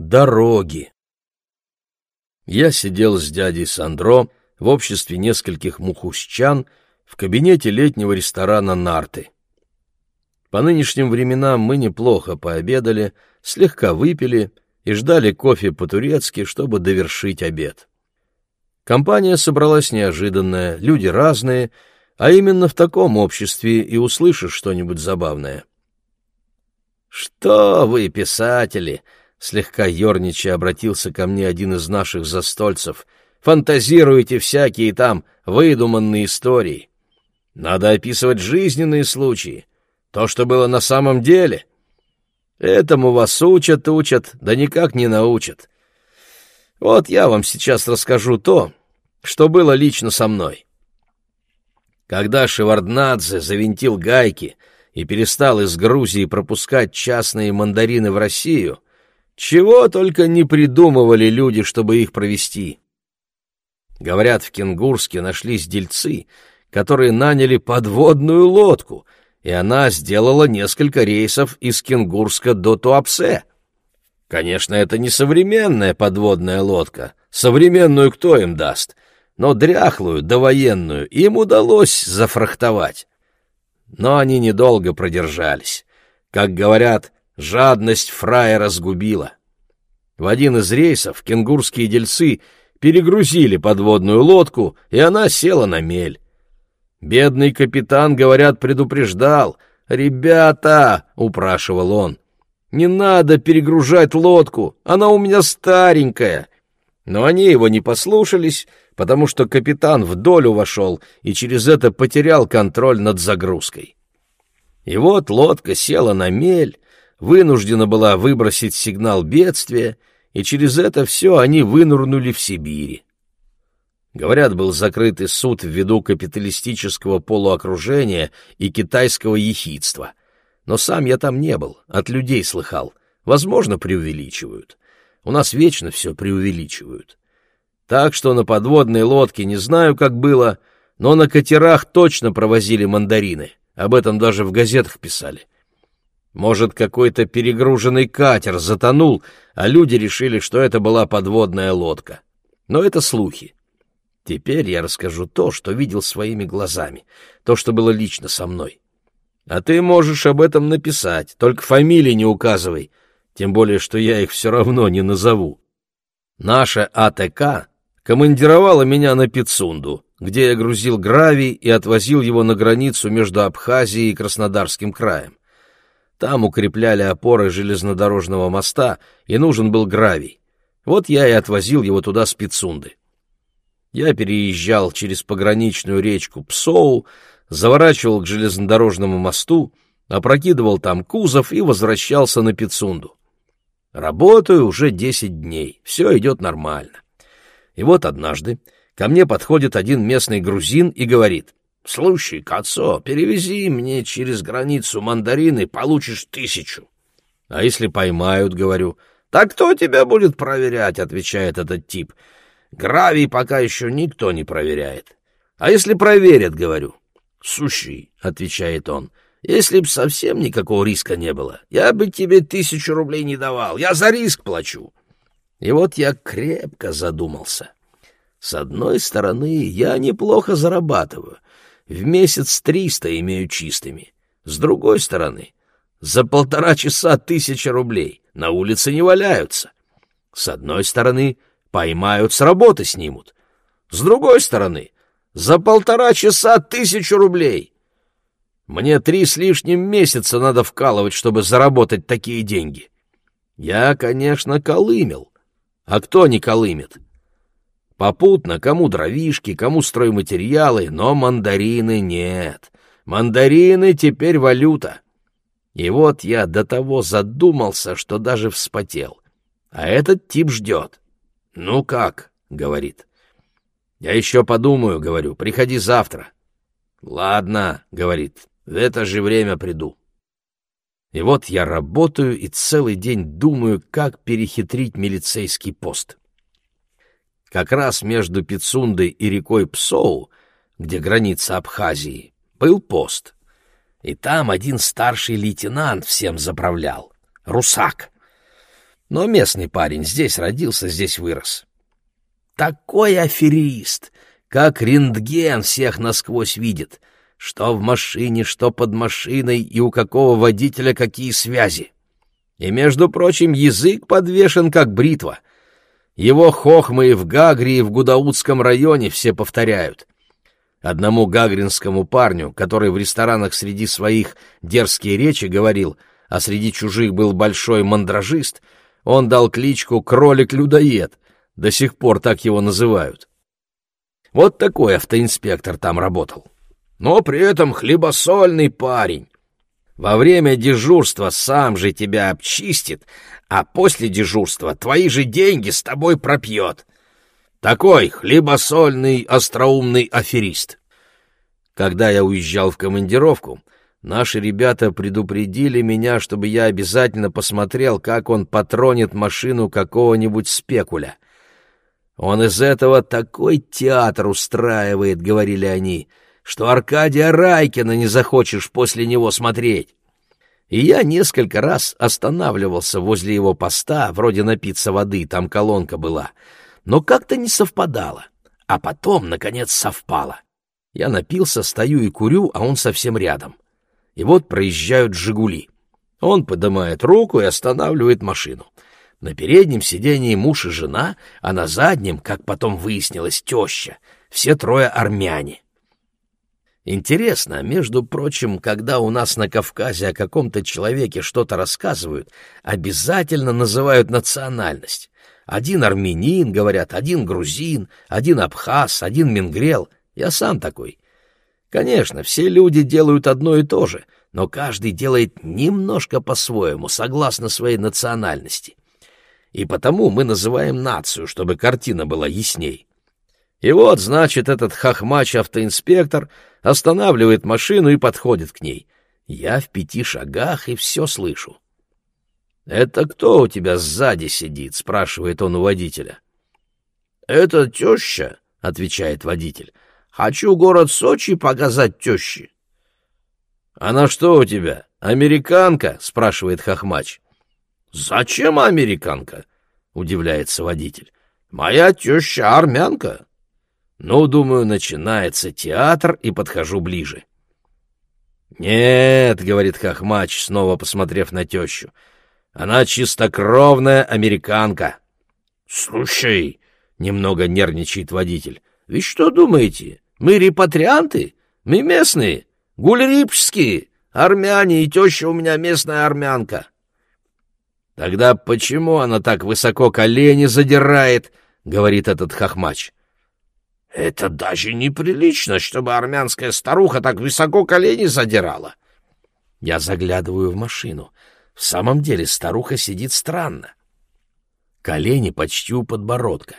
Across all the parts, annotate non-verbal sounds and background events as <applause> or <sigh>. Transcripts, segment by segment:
Дороги. Я сидел с дядей Сандро в обществе нескольких мухущан в кабинете летнего ресторана «Нарты». По нынешним временам мы неплохо пообедали, слегка выпили и ждали кофе по-турецки, чтобы довершить обед. Компания собралась неожиданная, люди разные, а именно в таком обществе и услышишь что-нибудь забавное. «Что вы, писатели!» — слегка ерничая обратился ко мне один из наших застольцев. «Фантазируете всякие там выдуманные истории. Надо описывать жизненные случаи, то, что было на самом деле. Этому вас учат, учат, да никак не научат. Вот я вам сейчас расскажу то, что было лично со мной. Когда Шеварднадзе завинтил гайки и перестал из Грузии пропускать частные мандарины в Россию, чего только не придумывали люди, чтобы их провести. Говорят, в Кенгурске нашлись дельцы, которые наняли подводную лодку, и она сделала несколько рейсов из Кенгурска до Туапсе. Конечно, это не современная подводная лодка. Современную кто им даст? Но дряхлую, довоенную, им удалось зафрахтовать. Но они недолго продержались. Как говорят, жадность фрая разгубила. В один из рейсов кенгурские дельцы перегрузили подводную лодку, и она села на мель. Бедный капитан, говорят, предупреждал. «Ребята!» — упрашивал он. «Не надо перегружать лодку, она у меня старенькая». Но они его не послушались, потому что капитан в долю вошел и через это потерял контроль над загрузкой. И вот лодка села на мель, вынуждена была выбросить сигнал бедствия, и через это все они вынурнули в Сибири. Говорят, был закрытый суд ввиду капиталистического полуокружения и китайского ехидства. Но сам я там не был, от людей слыхал. Возможно, преувеличивают. У нас вечно все преувеличивают. Так что на подводной лодке не знаю, как было, но на катерах точно провозили мандарины. Об этом даже в газетах писали. Может, какой-то перегруженный катер затонул, а люди решили, что это была подводная лодка. Но это слухи. Теперь я расскажу то, что видел своими глазами, то, что было лично со мной. А ты можешь об этом написать, только фамилии не указывай, тем более, что я их все равно не назову. Наша АТК командировала меня на Пицунду, где я грузил гравий и отвозил его на границу между Абхазией и Краснодарским краем. Там укрепляли опоры железнодорожного моста, и нужен был гравий. Вот я и отвозил его туда с Пицунды. Я переезжал через пограничную речку Псоу, заворачивал к железнодорожному мосту, опрокидывал там кузов и возвращался на Пицунду. Работаю уже десять дней, все идет нормально. И вот однажды ко мне подходит один местный грузин и говорит, «Слушай, Кацо, перевези мне через границу мандарины, получишь тысячу». «А если поймают?» — говорю. «Так кто тебя будет проверять?» — отвечает этот тип. «Гравий пока еще никто не проверяет». «А если проверят?» — говорю. «Слушай», — отвечает он, — «если б совсем никакого риска не было, я бы тебе тысячу рублей не давал, я за риск плачу». И вот я крепко задумался. С одной стороны, я неплохо зарабатываю. В месяц триста имею чистыми. С другой стороны, за полтора часа тысяча рублей на улице не валяются. С одной стороны, поймают, с работы снимут. С другой стороны, за полтора часа тысячу рублей. Мне три с лишним месяца надо вкалывать, чтобы заработать такие деньги. Я, конечно, колымел, а кто не колымет? Попутно кому дровишки, кому стройматериалы, но мандарины нет. Мандарины теперь валюта. И вот я до того задумался, что даже вспотел. А этот тип ждет. «Ну как?» — говорит. «Я еще подумаю», — говорю, — «приходи завтра». «Ладно», — говорит, — «в это же время приду». И вот я работаю и целый день думаю, как перехитрить милицейский пост. Как раз между Пицундой и рекой Псоу, где граница Абхазии, был пост. И там один старший лейтенант всем заправлял, русак. но местный парень, здесь родился, здесь вырос. Такой аферист, как рентген всех насквозь видит, что в машине, что под машиной и у какого водителя какие связи. И, между прочим, язык подвешен, как бритва. Его хохмы и в Гагре, и в Гудаутском районе все повторяют. Одному гагринскому парню, который в ресторанах среди своих дерзкие речи говорил, а среди чужих был большой мандражист, он дал кличку «Кролик-людоед», до сих пор так его называют. Вот такой автоинспектор там работал. Но при этом хлебосольный парень. Во время дежурства сам же тебя обчистит, а после дежурства твои же деньги с тобой пропьет. Такой хлебосольный, остроумный аферист. Когда я уезжал в командировку, наши ребята предупредили меня, чтобы я обязательно посмотрел, как он патронит машину какого-нибудь спекуля. Он из этого такой театр устраивает, — говорили они, — что Аркадия Райкина не захочешь после него смотреть. И я несколько раз останавливался возле его поста, вроде напиться воды, там колонка была — но как-то не совпадало. А потом, наконец, совпало. Я напился, стою и курю, а он совсем рядом. И вот проезжают «Жигули». Он поднимает руку и останавливает машину. На переднем сидении муж и жена, а на заднем, как потом выяснилось, теща. Все трое армяне. Интересно, между прочим, когда у нас на Кавказе о каком-то человеке что-то рассказывают, обязательно называют национальность. Один армянин, говорят, один грузин, один абхаз, один мингрел. Я сам такой. Конечно, все люди делают одно и то же, но каждый делает немножко по-своему, согласно своей национальности. И потому мы называем нацию, чтобы картина была ясней. И вот, значит, этот хохмач-автоинспектор останавливает машину и подходит к ней. Я в пяти шагах и все слышу. «Это кто у тебя сзади сидит?» — спрашивает он у водителя. «Это теща», — отвечает водитель. «Хочу город Сочи показать теще». «Она что у тебя, американка?» — спрашивает Хохмач. «Зачем американка?» — удивляется водитель. «Моя теща армянка». Ну, думаю, начинается театр, и подхожу ближе. «Нет», — говорит Хохмач, снова посмотрев на тещу, — она чистокровная американка. Слушай, немного нервничает водитель. Вы что думаете? Мы репатрианты? Мы местные, гульрипские, армяне, и теща у меня местная армянка. Тогда почему она так высоко колени задирает, говорит этот хохмач. Это даже неприлично, чтобы армянская старуха так высоко колени задирала. Я заглядываю в машину. В самом деле старуха сидит странно. Колени почти у подбородка.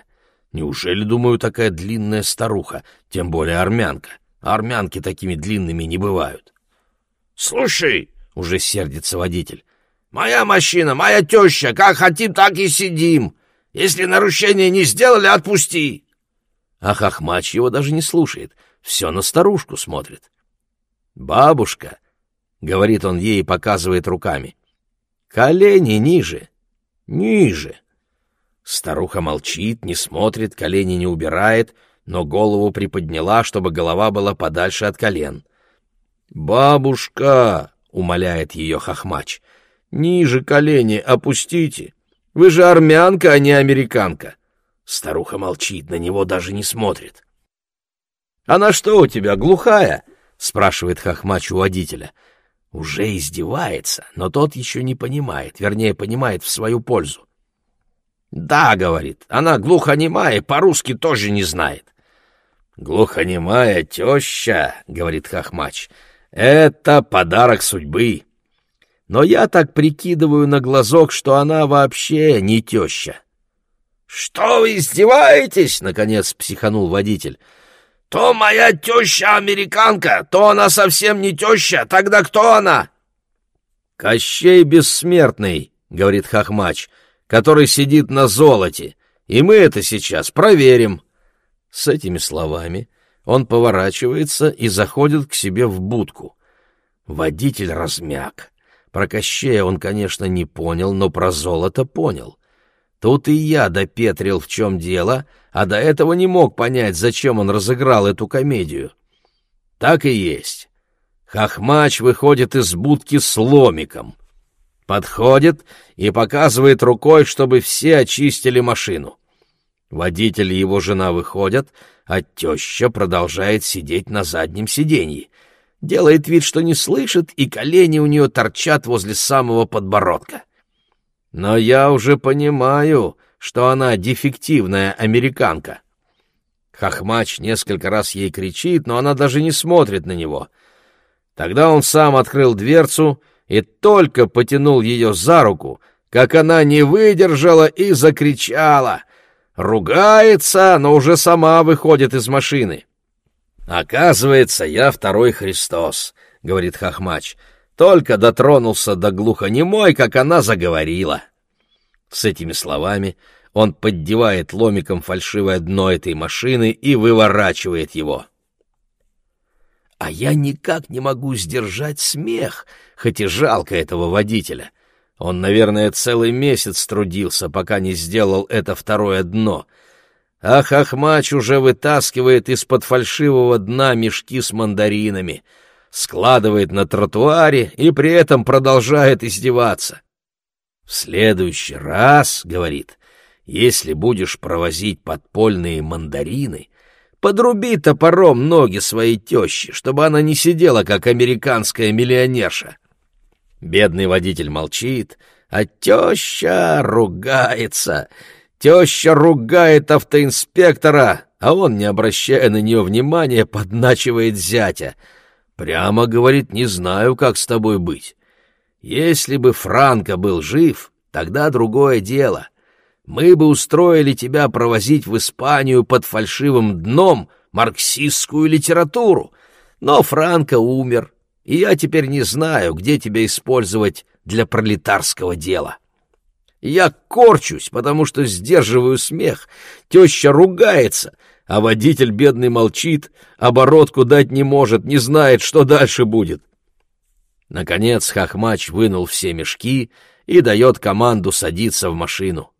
Неужели, думаю, такая длинная старуха, тем более армянка? Армянки такими длинными не бывают. «Слушай!» — уже сердится водитель. «Моя машина, моя теща, как хотим, так и сидим. Если нарушение не сделали, отпусти!» А Хохмач его даже не слушает, все на старушку смотрит. «Бабушка!» — говорит он ей и показывает руками. Колени ниже, ниже. Старуха молчит, не смотрит, колени не убирает, но голову приподняла, чтобы голова была подальше от колен. «Бабушка!» — умоляет ее хохмач. «Ниже колени опустите! Вы же армянка, а не американка!» Старуха молчит, на него даже не смотрит. «Она что у тебя, глухая?» — спрашивает хохмач у водителя. Уже издевается, но тот еще не понимает, вернее, понимает в свою пользу. «Да», — говорит, — «она глухонемая, по-русски тоже не знает». «Глухонемая теща», — говорит Хохмач, — «это подарок судьбы». Но я так прикидываю на глазок, что она вообще не теща. «Что вы издеваетесь?» — наконец психанул водитель. То моя теща американка, то она совсем не теща, тогда кто она? Кощей Бессмертный, говорит Хохмач, который сидит на золоте, и мы это сейчас проверим. С этими словами он поворачивается и заходит к себе в будку. Водитель размяк. Про Кощея он, конечно, не понял, но про золото понял — Тут и я допетрил, в чем дело, а до этого не мог понять, зачем он разыграл эту комедию. Так и есть. Хохмач выходит из будки с ломиком. Подходит и показывает рукой, чтобы все очистили машину. Водитель и его жена выходят, а теща продолжает сидеть на заднем сиденье. Делает вид, что не слышит, и колени у нее торчат возле самого подбородка. Но я уже понимаю, что она дефективная американка. Хохмач несколько раз ей кричит, но она даже не смотрит на него. Тогда он сам открыл дверцу и только потянул ее за руку, как она не выдержала и закричала. Ругается, но уже сама выходит из машины. «Оказывается, я второй Христос», — говорит Хохмач только дотронулся до глухонемой, как она заговорила. С этими словами он поддевает ломиком фальшивое дно этой машины и выворачивает его. А я никак не могу сдержать смех, хоть и жалко этого водителя. Он, наверное, целый месяц трудился, пока не сделал это второе дно. А Хохмач уже вытаскивает из-под фальшивого дна мешки с мандаринами — складывает на тротуаре и при этом продолжает издеваться. «В следующий раз, — говорит, — если будешь провозить подпольные мандарины, подруби топором ноги своей тещи, чтобы она не сидела, как американская миллионерша». Бедный водитель молчит, а теща ругается. Теща ругает автоинспектора, а он, не обращая на нее внимания, подначивает зятя — Прямо говорит, не знаю, как с тобой быть. Если бы Франко был жив, тогда другое дело. Мы бы устроили тебя провозить в Испанию под фальшивым дном марксистскую литературу. Но Франко умер, и я теперь не знаю, где тебя использовать для пролетарского дела. Я корчусь, потому что сдерживаю смех. Теща ругается, а водитель бедный молчит, оборотку дать не может, не знает, что дальше будет. Наконец Хохмач вынул все мешки и дает команду садиться в машину.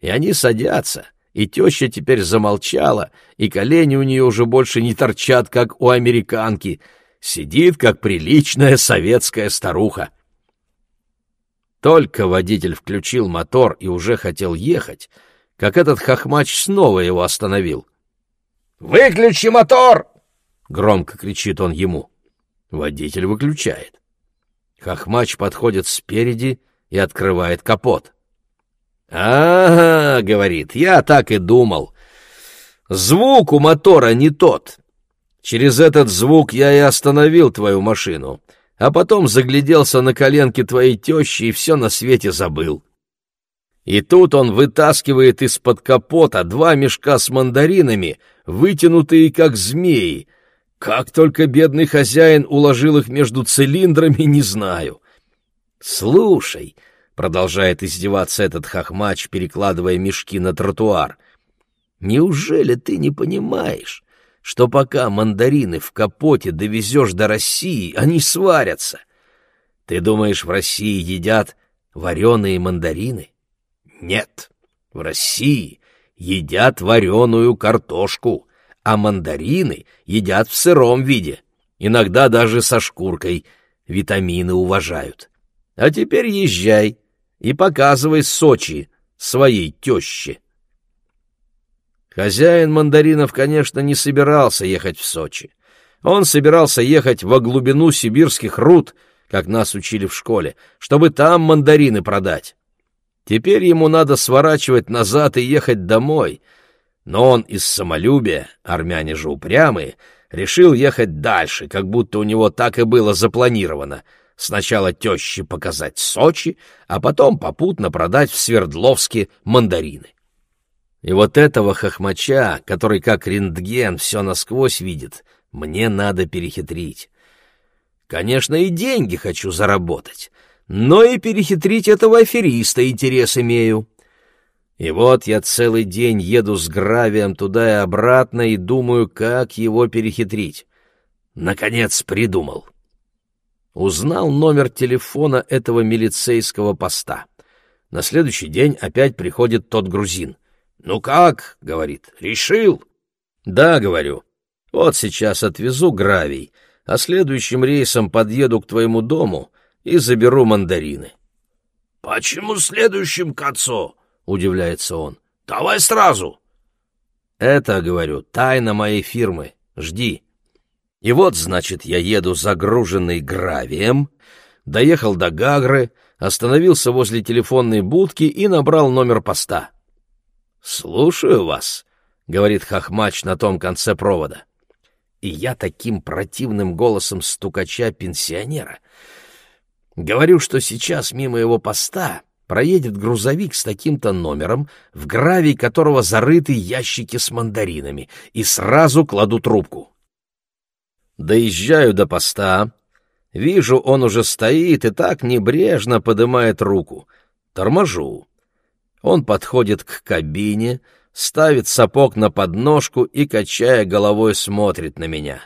И они садятся, и теща теперь замолчала, и колени у нее уже больше не торчат, как у американки, сидит, как приличная советская старуха. Только водитель включил мотор и уже хотел ехать, как этот хохмач снова его остановил. «Выключи мотор!» — громко кричит он ему. Водитель выключает. Хохмач подходит спереди и открывает капот. «Ага», — говорит, — «я так и думал. Звук у мотора не тот. Через этот звук я и остановил твою машину, а потом загляделся на коленки твоей тещи и все на свете забыл. И тут он вытаскивает из-под капота два мешка с мандаринами, вытянутые как змеи. Как только бедный хозяин уложил их между цилиндрами, не знаю. «Слушай», — продолжает издеваться этот хохмач, перекладывая мешки на тротуар, «неужели ты не понимаешь, что пока мандарины в капоте довезешь до России, они сварятся? Ты думаешь, в России едят вареные мандарины?» Нет, в России едят вареную картошку, а мандарины едят в сыром виде, иногда даже со шкуркой, витамины уважают. А теперь езжай и показывай Сочи своей теще. Хозяин мандаринов, конечно, не собирался ехать в Сочи. Он собирался ехать во глубину сибирских руд, как нас учили в школе, чтобы там мандарины продать. Теперь ему надо сворачивать назад и ехать домой. Но он из самолюбия, армяне же упрямые, решил ехать дальше, как будто у него так и было запланировано. Сначала теще показать Сочи, а потом попутно продать в Свердловске мандарины. И вот этого хохмача, который как рентген все насквозь видит, мне надо перехитрить. Конечно, и деньги хочу заработать, но и перехитрить этого афериста интерес имею. И вот я целый день еду с гравием туда и обратно и думаю, как его перехитрить. Наконец придумал. Узнал номер телефона этого милицейского поста. На следующий день опять приходит тот грузин. «Ну как?» — говорит. «Решил?» «Да», — говорю. «Вот сейчас отвезу гравий, а следующим рейсом подъеду к твоему дому и заберу мандарины». «Почему следующим к отцу?» — удивляется он. «Давай сразу!» «Это, — говорю, — тайна моей фирмы. Жди». И вот, значит, я еду загруженный гравием, доехал до Гагры, остановился возле телефонной будки и набрал номер поста. «Слушаю вас», — говорит Хохмач на том конце провода. И я таким противным голосом стукача-пенсионера говорю, что сейчас мимо его поста проедет грузовик с таким-то номером, в гравий которого зарыты ящики с мандаринами, и сразу кладу трубку. Доезжаю до поста, вижу, он уже стоит и так небрежно поднимает руку. Торможу. Он подходит к кабине, ставит сапог на подножку и, качая головой, смотрит на меня.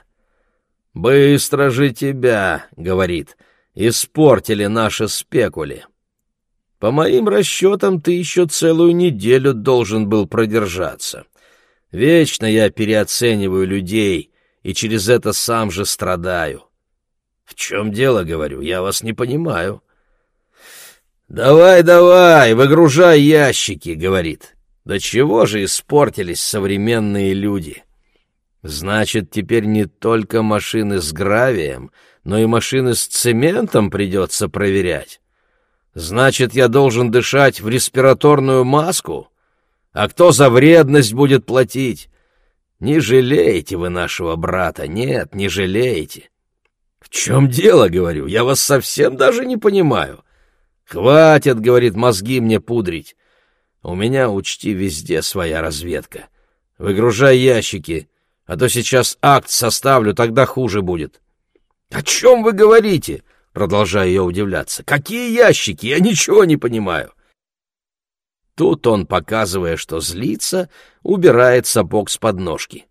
«Быстро же тебя», — говорит, — «испортили наши спекули». По моим расчетам, ты еще целую неделю должен был продержаться. Вечно я переоцениваю людей и через это сам же страдаю. В чем дело, говорю, я вас не понимаю. «Давай, давай, выгружай ящики», — говорит. «Да чего же испортились современные люди?» Значит, теперь не только машины с гравием, но и машины с цементом придется проверять. Значит, я должен дышать в респираторную маску? А кто за вредность будет платить? Не жалеете вы нашего брата, нет, не жалеете. В чем дело, говорю, я вас совсем даже не понимаю. Хватит, говорит, мозги мне пудрить. У меня, учти, везде своя разведка. Выгружай ящики, а то сейчас акт составлю, тогда хуже будет. О чем вы говорите? Продолжаю я удивляться. «Какие ящики? Я ничего не понимаю!» Тут он, показывая, что злится, убирает сапог с подножки.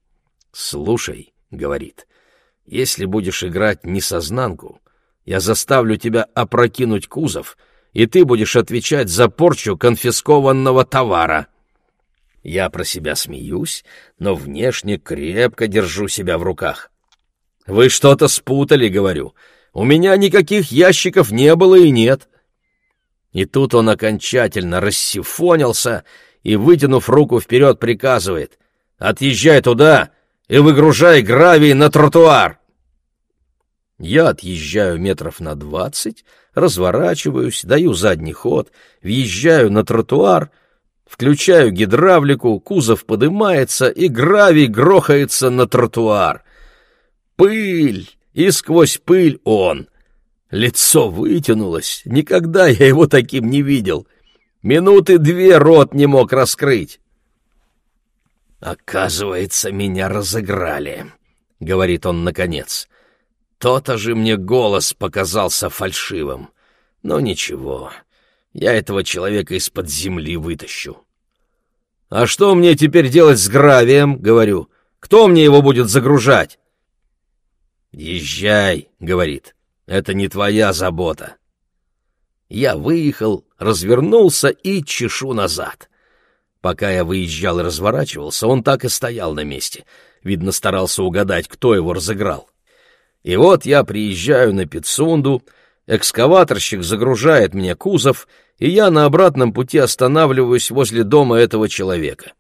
«Слушай», — говорит, — «если будешь играть несознанку, я заставлю тебя опрокинуть кузов, и ты будешь отвечать за порчу конфискованного товара». Я про себя смеюсь, но внешне крепко держу себя в руках. «Вы что-то спутали», — говорю. У меня никаких ящиков не было и нет. И тут он окончательно рассифонился и, вытянув руку вперед, приказывает «Отъезжай туда и выгружай гравий на тротуар!» Я отъезжаю метров на двадцать, разворачиваюсь, даю задний ход, въезжаю на тротуар, включаю гидравлику, кузов подымается, и гравий грохается на тротуар. Пыль! и сквозь пыль он. Лицо вытянулось, никогда я его таким не видел. Минуты две рот не мог раскрыть. «Оказывается, меня разыграли», — говорит он наконец. «То-то же мне голос показался фальшивым. Но ничего, я этого человека из-под земли вытащу». «А что мне теперь делать с гравием?» — говорю. «Кто мне его будет загружать?» «Езжай», — говорит, — «это не твоя забота». Я выехал, развернулся и чешу назад. Пока я выезжал и разворачивался, он так и стоял на месте. Видно, старался угадать, кто его разыграл. И вот я приезжаю на Пицунду, экскаваторщик загружает мне кузов, и я на обратном пути останавливаюсь возле дома этого человека.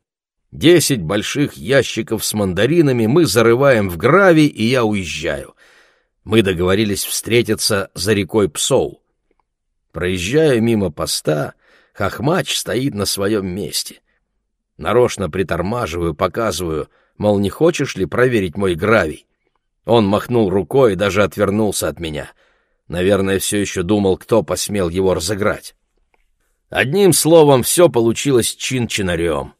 Десять больших ящиков с мандаринами мы зарываем в гравий, и я уезжаю. Мы договорились встретиться за рекой Псоу. Проезжаю мимо поста, Хохмач стоит на своем месте. Нарочно притормаживаю, показываю, мол, не хочешь ли проверить мой гравий? Он махнул рукой и даже отвернулся от меня. Наверное, все еще думал, кто посмел его разыграть. Одним словом, все получилось чин-чинарем.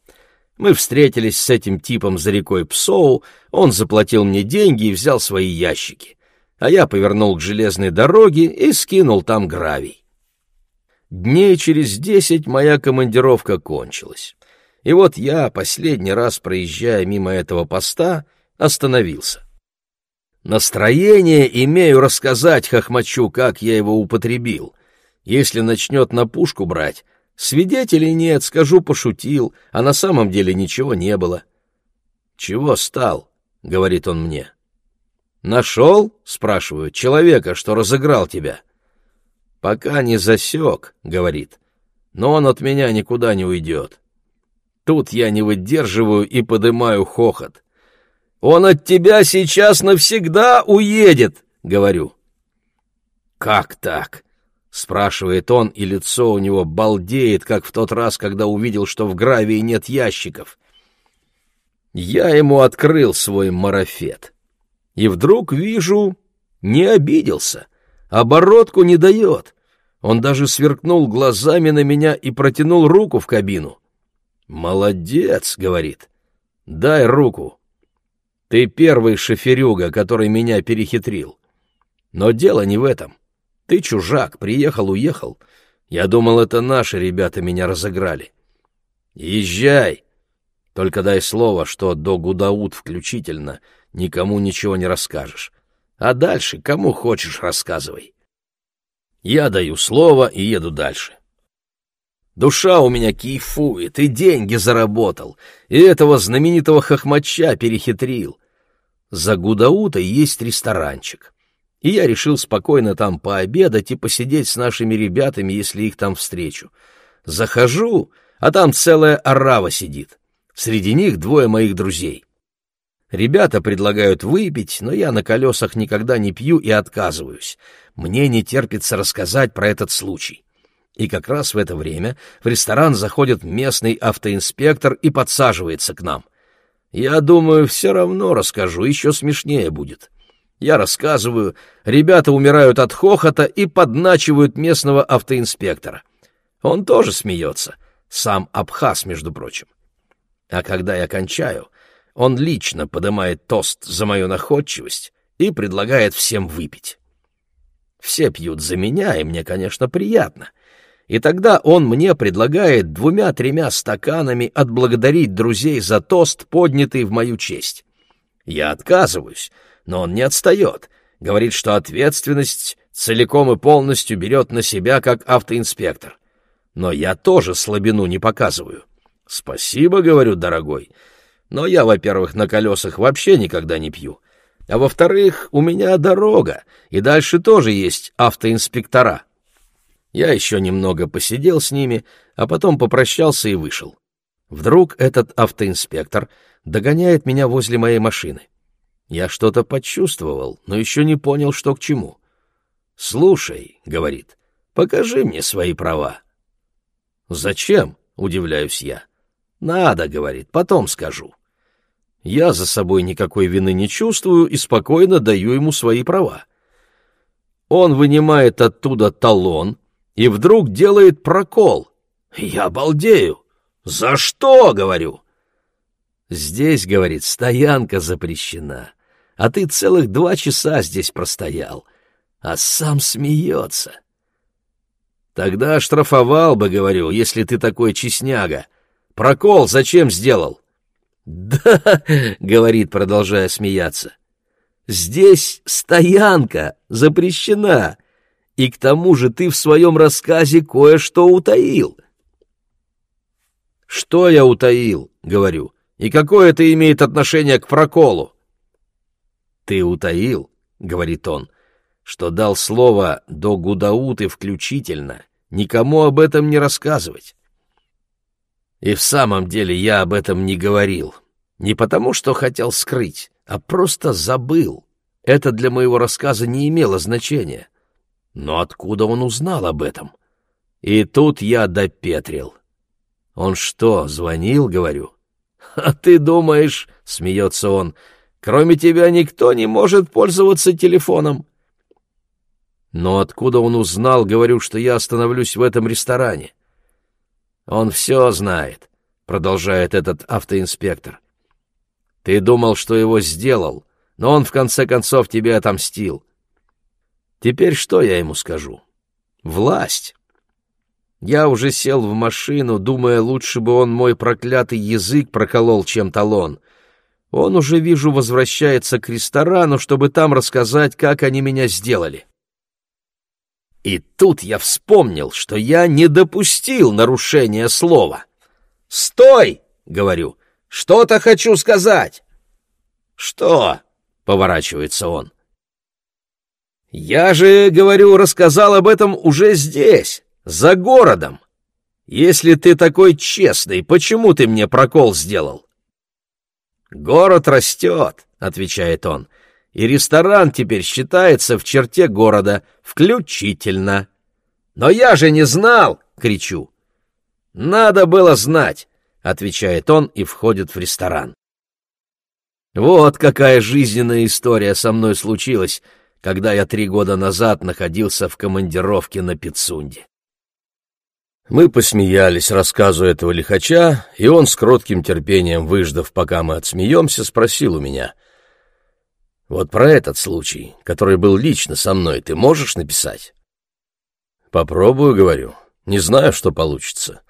Мы встретились с этим типом за рекой Псоу, он заплатил мне деньги и взял свои ящики. А я повернул к железной дороге и скинул там гравий. Дней через десять моя командировка кончилась. И вот я, последний раз проезжая мимо этого поста, остановился. Настроение имею рассказать Хохмачу, как я его употребил. Если начнет на пушку брать, Свидетелей нет, скажу, пошутил, а на самом деле ничего не было. «Чего стал?» — говорит он мне. «Нашел?» — спрашиваю. «Человека, что разыграл тебя». «Пока не засек», — говорит. «Но он от меня никуда не уйдет». Тут я не выдерживаю и подымаю хохот. «Он от тебя сейчас навсегда уедет», — говорю. «Как так?» — спрашивает он, и лицо у него балдеет, как в тот раз, когда увидел, что в гравии нет ящиков. Я ему открыл свой марафет. И вдруг вижу, не обиделся, оборотку не дает. Он даже сверкнул глазами на меня и протянул руку в кабину. «Молодец», — говорит, — «дай руку». Ты первый шоферюга, который меня перехитрил. Но дело не в этом. Ты чужак, приехал-уехал. Я думал, это наши ребята меня разыграли. Езжай. Только дай слово, что до Гудаут включительно никому ничего не расскажешь. А дальше кому хочешь рассказывай. Я даю слово и еду дальше. Душа у меня кайфует, и деньги заработал, и этого знаменитого хохмача перехитрил. За Гудаута есть ресторанчик. И я решил спокойно там пообедать и посидеть с нашими ребятами, если их там встречу. Захожу, а там целая орава сидит. Среди них двое моих друзей. Ребята предлагают выпить, но я на колесах никогда не пью и отказываюсь. Мне не терпится рассказать про этот случай. И как раз в это время в ресторан заходит местный автоинспектор и подсаживается к нам. Я думаю, все равно расскажу, еще смешнее будет. Я рассказываю, ребята умирают от хохота и подначивают местного автоинспектора. Он тоже смеется, сам Абхаз, между прочим. А когда я кончаю, он лично поднимает тост за мою находчивость и предлагает всем выпить. Все пьют за меня, и мне, конечно, приятно — и тогда он мне предлагает двумя-тремя стаканами отблагодарить друзей за тост, поднятый в мою честь. Я отказываюсь, но он не отстает, говорит, что ответственность целиком и полностью берет на себя как автоинспектор. Но я тоже слабину не показываю. «Спасибо, — говорю, дорогой, — но я, во-первых, на колесах вообще никогда не пью, а во-вторых, у меня дорога, и дальше тоже есть автоинспектора». Я еще немного посидел с ними, а потом попрощался и вышел. Вдруг этот автоинспектор догоняет меня возле моей машины. Я что-то почувствовал, но еще не понял, что к чему. «Слушай», — говорит, — «покажи мне свои права». «Зачем?» — удивляюсь я. «Надо», — говорит, — «потом скажу». Я за собой никакой вины не чувствую и спокойно даю ему свои права. Он вынимает оттуда талон, и вдруг делает прокол. Я балдею. «За что?» — говорю. «Здесь, — говорит, — стоянка запрещена, а ты целых два часа здесь простоял, а сам смеется». «Тогда штрафовал бы, — говорю, — если ты такой честняга. Прокол зачем сделал?» <laughs> «Да, — говорит, продолжая смеяться, — здесь стоянка запрещена, и к тому же ты в своем рассказе кое-что утаил. «Что я утаил?» — говорю. «И какое это имеет отношение к проколу?» «Ты утаил?» — говорит он, — что дал слово до Гудауты включительно, никому об этом не рассказывать. И в самом деле я об этом не говорил. Не потому, что хотел скрыть, а просто забыл. Это для моего рассказа не имело значения. Но откуда он узнал об этом? И тут я допетрил. Он что, звонил, говорю? А ты думаешь, смеется он, кроме тебя никто не может пользоваться телефоном? Но откуда он узнал, говорю, что я остановлюсь в этом ресторане? Он все знает, продолжает этот автоинспектор. Ты думал, что его сделал, но он в конце концов тебе отомстил. Теперь что я ему скажу? Власть. Я уже сел в машину, думая, лучше бы он мой проклятый язык проколол, чем талон. Он уже, вижу, возвращается к ресторану, чтобы там рассказать, как они меня сделали. И тут я вспомнил, что я не допустил нарушения слова. «Стой!» — говорю. «Что-то хочу сказать!» «Что?» — поворачивается он. «Я же, говорю, рассказал об этом уже здесь, за городом. Если ты такой честный, почему ты мне прокол сделал?» «Город растет», — отвечает он, — и ресторан теперь считается в черте города, включительно. «Но я же не знал!» — кричу. «Надо было знать!» — отвечает он и входит в ресторан. Вот какая жизненная история со мной случилась, когда я три года назад находился в командировке на Пицунде. Мы посмеялись рассказу этого лихача, и он с кротким терпением, выждав, пока мы отсмеемся, спросил у меня — вот про этот случай, который был лично со мной, ты можешь написать? Попробую, говорю. Не знаю, что получится.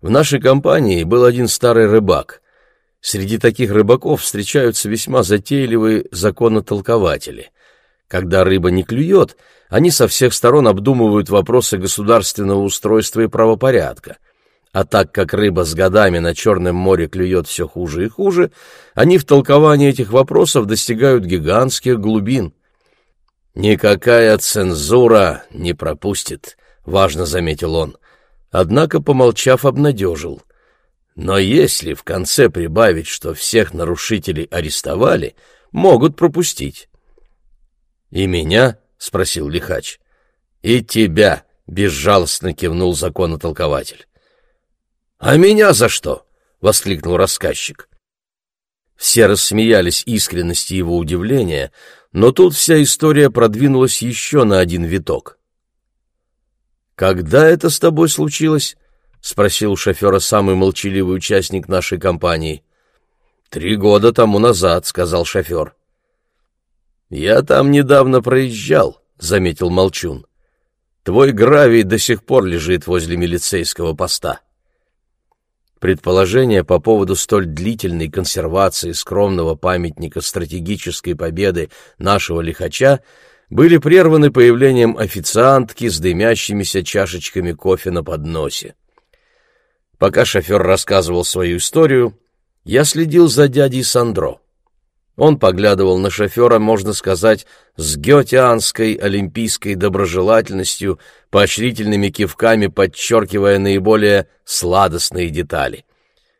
В нашей компании был один старый рыбак. Среди таких рыбаков встречаются весьма затейливые законотолкователи. Когда рыба не клюет, они со всех сторон обдумывают вопросы государственного устройства и правопорядка — а так как рыба с годами на Черном море клюет все хуже и хуже, они в толковании этих вопросов достигают гигантских глубин. «Никакая цензура не пропустит», — важно заметил он. Однако, помолчав, обнадежил. «Но если в конце прибавить, что всех нарушителей арестовали, могут пропустить». «И меня?» — спросил лихач. «И тебя», — безжалостно кивнул законотолкователь. «А меня за что?» — воскликнул рассказчик. Все рассмеялись искренности его удивления, но тут вся история продвинулась еще на один виток. «Когда это с тобой случилось?» — спросил у шофера самый молчаливый участник нашей компании. «Три года тому назад», — сказал шофер. «Я там недавно проезжал», — заметил Молчун. «Твой гравий до сих пор лежит возле милицейского поста». Предположения по поводу столь длительной консервации скромного памятника стратегической победы нашего лихача были прерваны появлением официантки с дымящимися чашечками кофе на подносе. Пока шофер рассказывал свою историю, я следил за дядей Сандро. Он поглядывал на шофера, можно сказать, с гетианской олимпийской доброжелательностью, поощрительными кивками подчеркивая наиболее сладостные детали.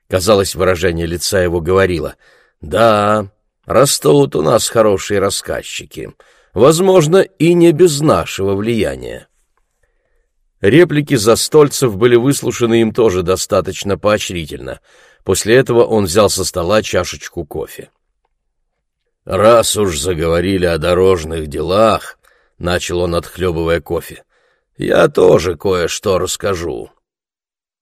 Казалось, выражение лица его говорило «Да, растут у нас хорошие рассказчики, возможно, и не без нашего влияния». Реплики застольцев были выслушаны им тоже достаточно поощрительно. После этого он взял со стола чашечку кофе. «Раз уж заговорили о дорожных делах», — начал он, отхлебывая кофе, — «я тоже кое-что расскажу.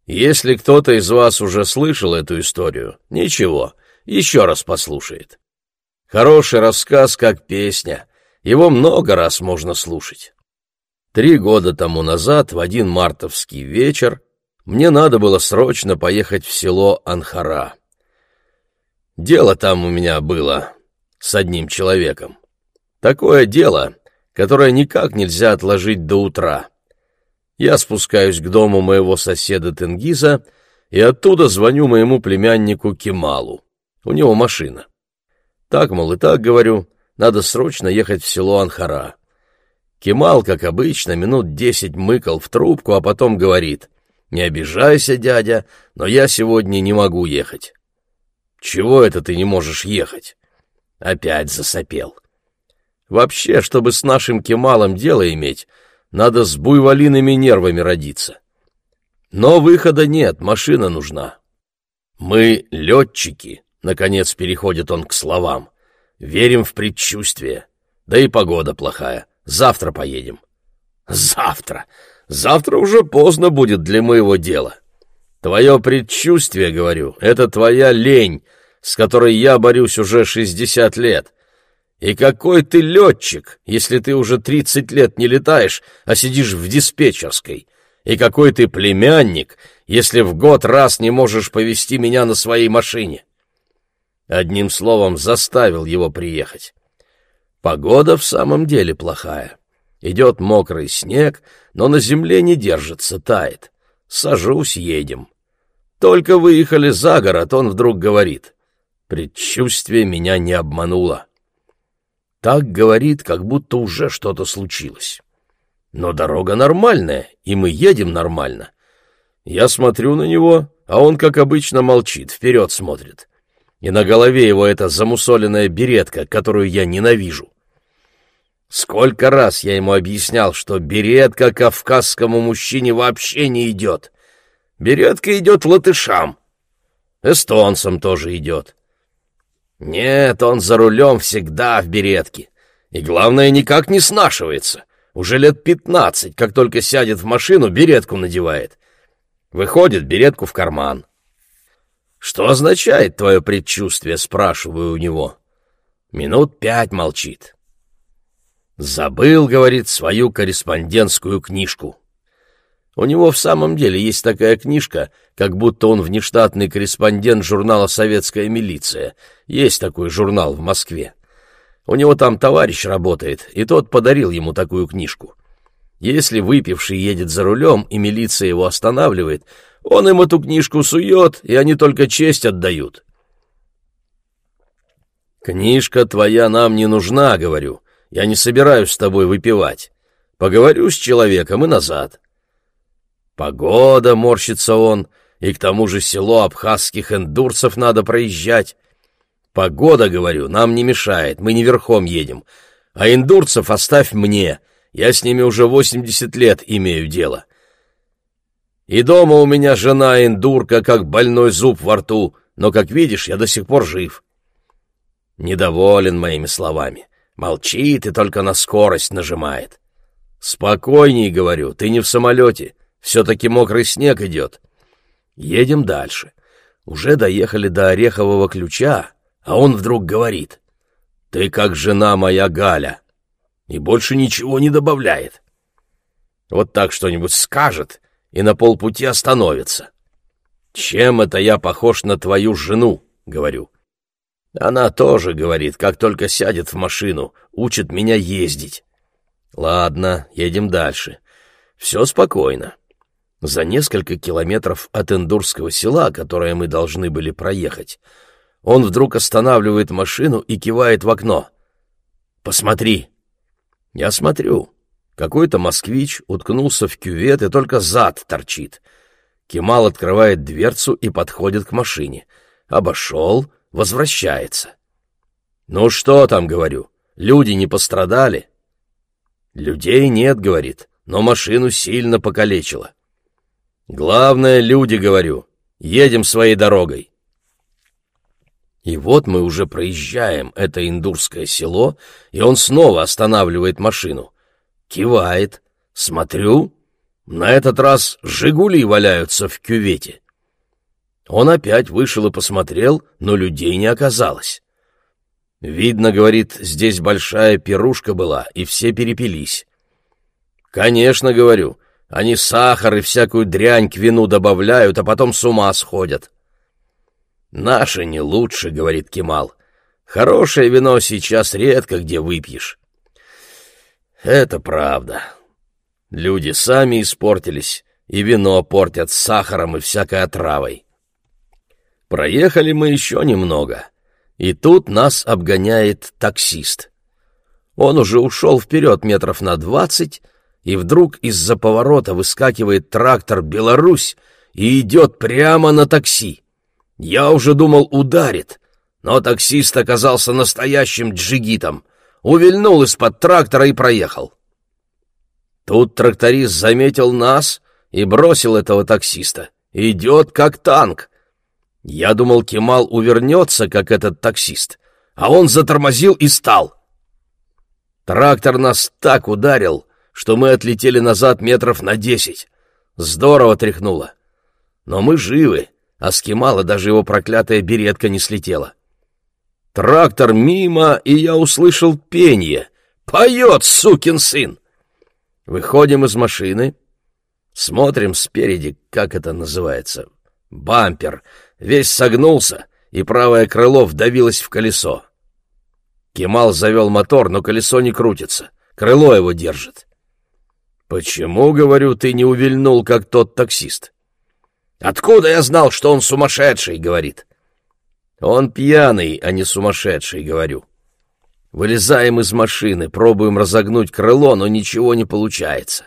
Если кто-то из вас уже слышал эту историю, ничего, еще раз послушает. Хороший рассказ, как песня, его много раз можно слушать. Три года тому назад, в один мартовский вечер, мне надо было срочно поехать в село Анхара. Дело там у меня было с одним человеком. Такое дело, которое никак нельзя отложить до утра. Я спускаюсь к дому моего соседа Тенгиза и оттуда звоню моему племяннику Кемалу. У него машина. Так, мол, и так говорю, надо срочно ехать в село Анхара. Кемал, как обычно, минут десять мыкал в трубку, а потом говорит, «Не обижайся, дядя, но я сегодня не могу ехать». «Чего это ты не можешь ехать?» Опять засопел. Вообще, чтобы с нашим Кемалом дело иметь, надо с буйволиными нервами родиться. Но выхода нет, машина нужна. Мы летчики, наконец переходит он к словам, верим в предчувствие. Да и погода плохая. Завтра поедем. Завтра. Завтра уже поздно будет для моего дела. Твое предчувствие, говорю, это твоя лень, с которой я борюсь уже шестьдесят лет. И какой ты летчик, если ты уже тридцать лет не летаешь, а сидишь в диспетчерской? И какой ты племянник, если в год раз не можешь повезти меня на своей машине? Одним словом, заставил его приехать. Погода в самом деле плохая. Идет мокрый снег, но на земле не держится, тает. Сажусь, едем. Только выехали за город, он вдруг говорит. Предчувствие меня не обмануло. Так говорит, как будто уже что-то случилось. Но дорога нормальная, и мы едем нормально. Я смотрю на него, а он, как обычно, молчит, вперед смотрит. И на голове его эта замусоленная беретка, которую я ненавижу. Сколько раз я ему объяснял, что беретка кавказскому мужчине вообще не идет. Беретка идет латышам. Эстонцам тоже идет. Нет, он за рулем всегда в беретке. И главное, никак не снашивается. Уже лет пятнадцать, как только сядет в машину, беретку надевает. Выходит, беретку в карман. «Что означает твое предчувствие?» — спрашиваю у него. Минут пять молчит. «Забыл, — говорит, — свою корреспондентскую книжку». У него в самом деле есть такая книжка, как будто он внештатный корреспондент журнала «Советская милиция». Есть такой журнал в Москве. У него там товарищ работает, и тот подарил ему такую книжку. Если выпивший едет за рулем, и милиция его останавливает, он им эту книжку сует, и они только честь отдают. «Книжка твоя нам не нужна», — говорю. «Я не собираюсь с тобой выпивать. Поговорю с человеком и назад». «Погода», — морщится он, — «и к тому же село абхазских эндурцев надо проезжать. Погода, говорю, нам не мешает, мы не верхом едем. А индурцев оставь мне, я с ними уже восемьдесят лет имею дело. И дома у меня жена индурка, как больной зуб во рту, но, как видишь, я до сих пор жив. Недоволен моими словами. Молчит и только на скорость нажимает. Спокойней, говорю, ты не в самолете, все-таки мокрый снег идет. Едем дальше. Уже доехали до Орехового ключа, а он вдруг говорит, «Ты как жена моя Галя», и больше ничего не добавляет. Вот так что-нибудь скажет и на полпути остановится. «Чем это я похож на твою жену?» — говорю. Она тоже говорит, как только сядет в машину, учит меня ездить. Ладно, едем дальше. Все спокойно. За несколько километров от Эндурского села, которое мы должны были проехать, он вдруг останавливает машину и кивает в окно. «Посмотри!» Я смотрю. Какой-то москвич уткнулся в кювет и только зад торчит. Кемал открывает дверцу и подходит к машине. Обошел, возвращается. «Ну что там?» — говорю. «Люди не пострадали?» «Людей нет», — говорит, — «но машину сильно покалечило». «Главное, люди», — говорю, — «едем своей дорогой». И вот мы уже проезжаем это индурское село, и он снова останавливает машину. Кивает. Смотрю. На этот раз «Жигули» валяются в кювете. Он опять вышел и посмотрел, но людей не оказалось. Видно, говорит, здесь большая пирушка была, и все перепились. Конечно, говорю, они сахар и всякую дрянь к вину добавляют, а потом с ума сходят. «Наше не лучше», — говорит Кемал. «Хорошее вино сейчас редко где выпьешь». Это правда. Люди сами испортились, и вино портят сахаром и всякой отравой. Проехали мы еще немного, и тут нас обгоняет таксист. Он уже ушел вперед метров на двадцать, и вдруг из-за поворота выскакивает трактор «Беларусь» и идет прямо на такси. Я уже думал, ударит, но таксист оказался настоящим джигитом, увильнул из-под трактора и проехал. Тут тракторист заметил нас и бросил этого таксиста. Идет как танк. Я думал, Кемал увернется, как этот таксист, а он затормозил и стал. Трактор нас так ударил, что мы отлетели назад метров на десять. Здорово тряхнуло. Но мы живы а с Кемала даже его проклятая беретка не слетела. Трактор мимо, и я услышал пение. «Поет, сукин сын!» Выходим из машины, смотрим спереди, как это называется, бампер, весь согнулся, и правое крыло вдавилось в колесо. Кемал завел мотор, но колесо не крутится, крыло его держит. Почему, говорю, ты не увильнул, как тот таксист? Откуда я знал, что он сумасшедший, говорит. Он пьяный, а не сумасшедший, говорю. Вылезаем из машины, пробуем разогнуть крыло, но ничего не получается.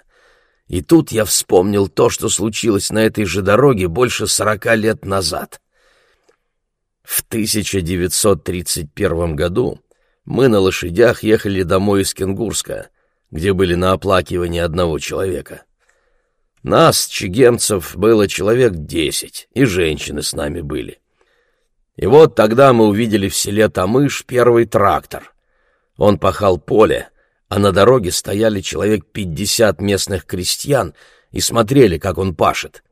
И тут я вспомнил то, что случилось на этой же дороге больше сорока лет назад. В 1931 году мы на лошадях ехали домой из Кенгурска, где были на оплакивании одного человека. Нас, чегемцев, было человек десять, и женщины с нами были. И вот тогда мы увидели в селе Тамыш первый трактор. Он пахал поле, а на дороге стояли человек пятьдесят местных крестьян и смотрели, как он пашет.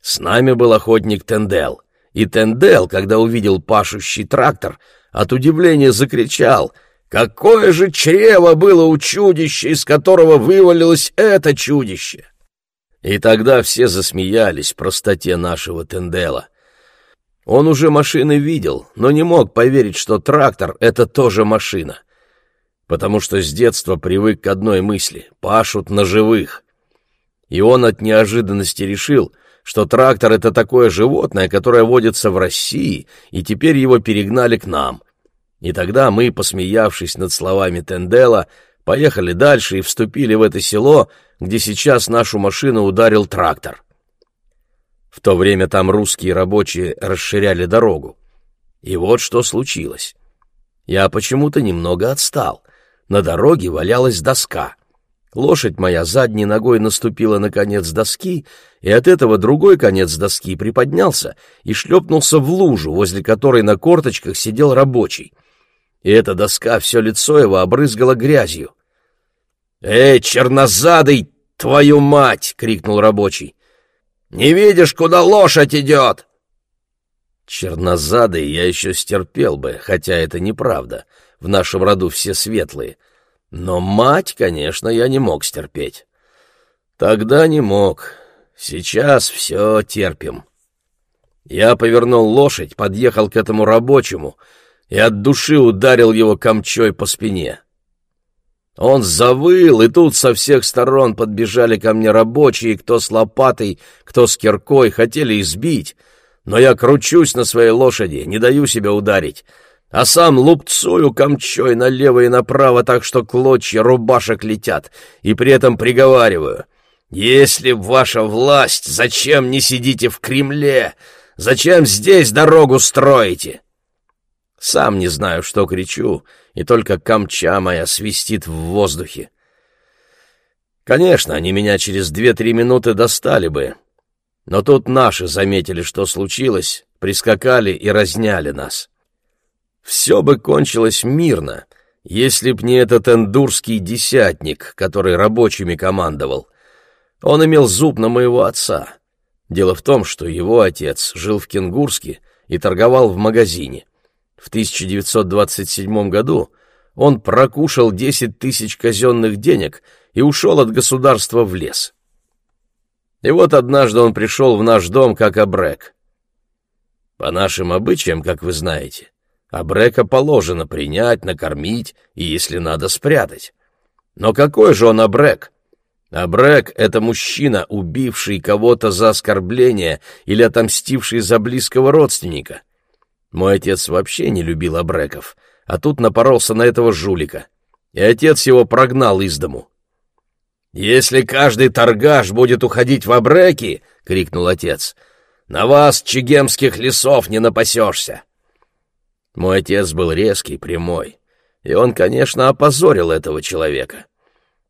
С нами был охотник Тендел, и Тендел, когда увидел пашущий трактор, от удивления закричал «Какое же чрево было у чудища, из которого вывалилось это чудище!» И тогда все засмеялись простоте нашего Тендела. Он уже машины видел, но не мог поверить, что трактор — это тоже машина — потому что с детства привык к одной мысли — пашут на живых. И он от неожиданности решил, что трактор — это такое животное, которое водится в России, и теперь его перегнали к нам. И тогда мы, посмеявшись над словами Тендела, поехали дальше и вступили в это село, где сейчас нашу машину ударил трактор. В то время там русские рабочие расширяли дорогу. И вот что случилось. Я почему-то немного отстал. На дороге валялась доска. Лошадь моя задней ногой наступила на конец доски, и от этого другой конец доски приподнялся и шлепнулся в лужу, возле которой на корточках сидел рабочий. И эта доска все лицо его обрызгала грязью. «Эй, чернозадый, твою мать!» — крикнул рабочий. «Не видишь, куда лошадь идет?» Чернозадый я еще стерпел бы, хотя это неправда — в нашем роду все светлые. Но мать, конечно, я не мог стерпеть. Тогда не мог. Сейчас все терпим. Я повернул лошадь, подъехал к этому рабочему и от души ударил его камчой по спине. Он завыл, и тут со всех сторон подбежали ко мне рабочие, кто с лопатой, кто с киркой, хотели избить, но я кручусь на своей лошади, не даю себя ударить, а сам лупцую камчой налево и направо так, что клочья рубашек летят, и при этом приговариваю. «Если ваша власть, зачем не сидите в Кремле? Зачем здесь дорогу строите?» Сам не знаю, что кричу, и только камча моя свистит в воздухе. Конечно, они меня через две-три минуты достали бы, но тут наши заметили, что случилось, прискакали и разняли нас. Все бы кончилось мирно, если б не этот эндурский десятник, который рабочими командовал. Он имел зуб на моего отца. Дело в том, что его отец жил в Кенгурске и торговал в магазине. В 1927 году он прокушал 10 тысяч казенных денег и ушел от государства в лес. И вот однажды он пришел в наш дом как абрек. По нашим обычаям, как вы знаете, Абрека положено принять, накормить и, если надо, спрятать. Но какой же он Абрек? Абрек — это мужчина, убивший кого-то за оскорбление или отомстивший за близкого родственника. Мой отец вообще не любил Абреков, а тут напоролся на этого жулика. И отец его прогнал из дому. «Если каждый торгаш будет уходить в Абреки, — крикнул отец, — на вас, чегемских лесов, не напасешься!» Мой отец был резкий, прямой, и он, конечно, опозорил этого человека.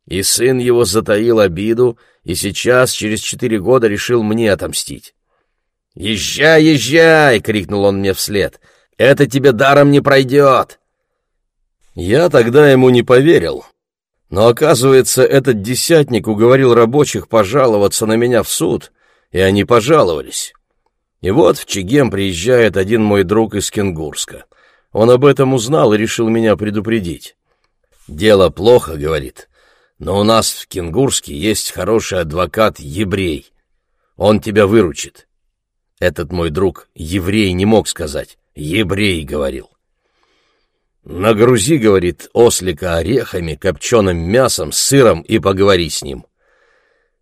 И сын его затаил обиду, и сейчас, через четыре года, решил мне отомстить. «Езжай, езжай!» — крикнул он мне вслед. «Это тебе даром не пройдет!» Я тогда ему не поверил, но, оказывается, этот десятник уговорил рабочих пожаловаться на меня в суд, и они пожаловались. И вот в Чегем приезжает один мой друг из Кенгурска. Он об этом узнал и решил меня предупредить. «Дело плохо», — говорит, — «но у нас в Кенгурске есть хороший адвокат-еврей. Он тебя выручит». Этот мой друг еврей не мог сказать, еврей говорил. «Нагрузи, — говорит, — ослика орехами, копченым мясом, сыром и поговори с ним».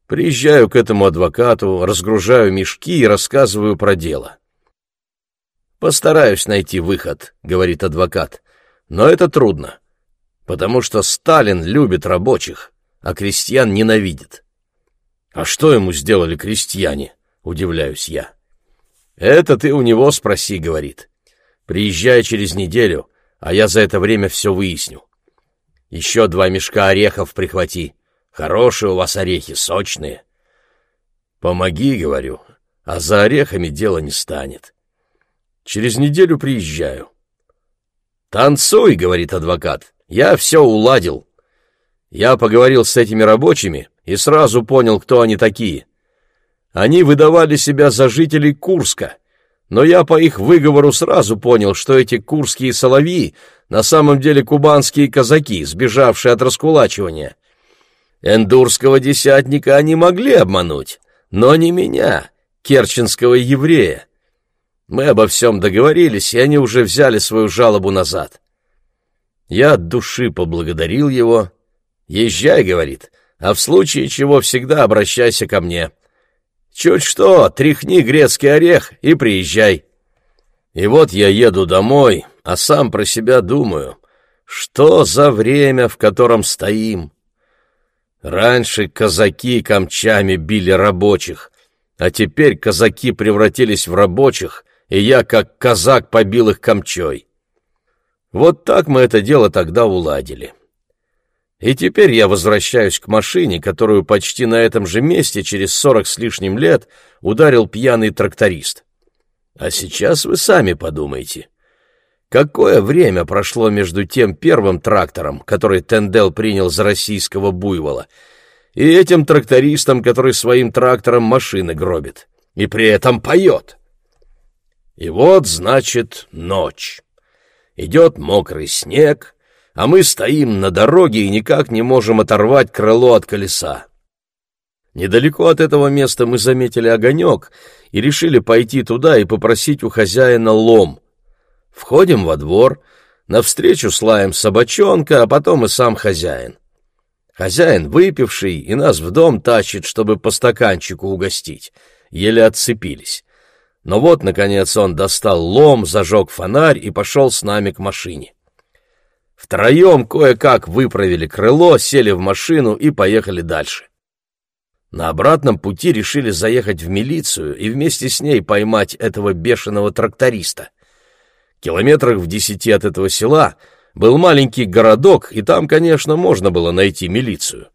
Приезжаю к этому адвокату, разгружаю мешки и рассказываю про дело. «Постараюсь найти выход», — говорит адвокат. «Но это трудно, потому что Сталин любит рабочих, а крестьян ненавидит». «А что ему сделали крестьяне?» — удивляюсь я. «Это ты у него спроси», — говорит. «Приезжай через неделю, а я за это время все выясню. Еще два мешка орехов прихвати. Хорошие у вас орехи, сочные. Помоги, говорю, а за орехами дело не станет. Через неделю приезжаю. «Танцуй», — говорит адвокат, — «я все уладил». Я поговорил с этими рабочими и сразу понял, кто они такие. Они выдавали себя за жителей Курска, но я по их выговору сразу понял, что эти курские соловьи на самом деле кубанские казаки, сбежавшие от раскулачивания. Эндурского десятника они могли обмануть, но не меня, керченского еврея. Мы обо всем договорились, и они уже взяли свою жалобу назад. Я от души поблагодарил его. «Езжай», — говорит, — «а в случае чего всегда обращайся ко мне». Чуть что, тряхни грецкий орех и приезжай. И вот я еду домой, а сам про себя думаю, что за время, в котором стоим. Раньше казаки камчами били рабочих, а теперь казаки превратились в рабочих, и я, как казак, побил их камчой. Вот так мы это дело тогда уладили. И теперь я возвращаюсь к машине, которую почти на этом же месте через сорок с лишним лет ударил пьяный тракторист. А сейчас вы сами подумайте. Какое время прошло между тем первым трактором, который Тендел принял за российского буйвола, и этим трактористом, который своим трактором машины гробит, и при этом поет? И вот, значит, ночь. Идет мокрый снег, а мы стоим на дороге и никак не можем оторвать крыло от колеса. Недалеко от этого места мы заметили огонек и решили пойти туда и попросить у хозяина лом. Входим во двор, навстречу слаем собачонка, а потом и сам хозяин. Хозяин выпивший и нас в дом тащит, чтобы по стаканчику угостить. Еле отцепились. Но вот, наконец, он достал лом, зажег фонарь и пошел с нами к машине. Втроем кое-как выправили крыло, сели в машину и поехали дальше. На обратном пути решили заехать в милицию и вместе с ней поймать этого бешеного тракториста. Километрах в десяти от этого села был маленький городок, и там, конечно, можно было найти милицию.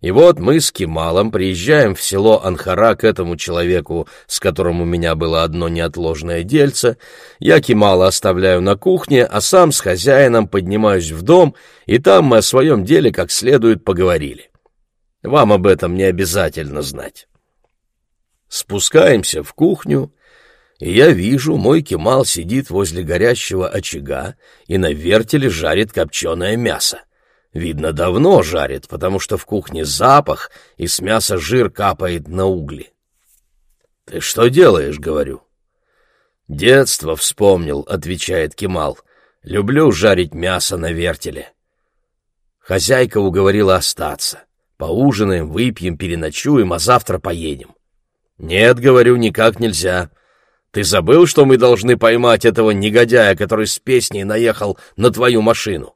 И вот мы с Кемалом приезжаем в село Анхара к этому человеку, с которым у меня было одно неотложное дельце. Я Кемала оставляю на кухне, а сам с хозяином поднимаюсь в дом, и там мы о своем деле как следует поговорили. Вам об этом не обязательно знать. Спускаемся в кухню, и я вижу, мой Кемал сидит возле горящего очага и на вертеле жарит копченое мясо. Видно, давно жарит, потому что в кухне запах, и с мяса жир капает на угли. «Ты что делаешь?» — говорю. «Детство вспомнил», — отвечает Кемал. «Люблю жарить мясо на вертеле». Хозяйка уговорила остаться. Поужинаем, выпьем, переночуем, а завтра поедем. «Нет, — говорю, — никак нельзя. Ты забыл, что мы должны поймать этого негодяя, который с песней наехал на твою машину?»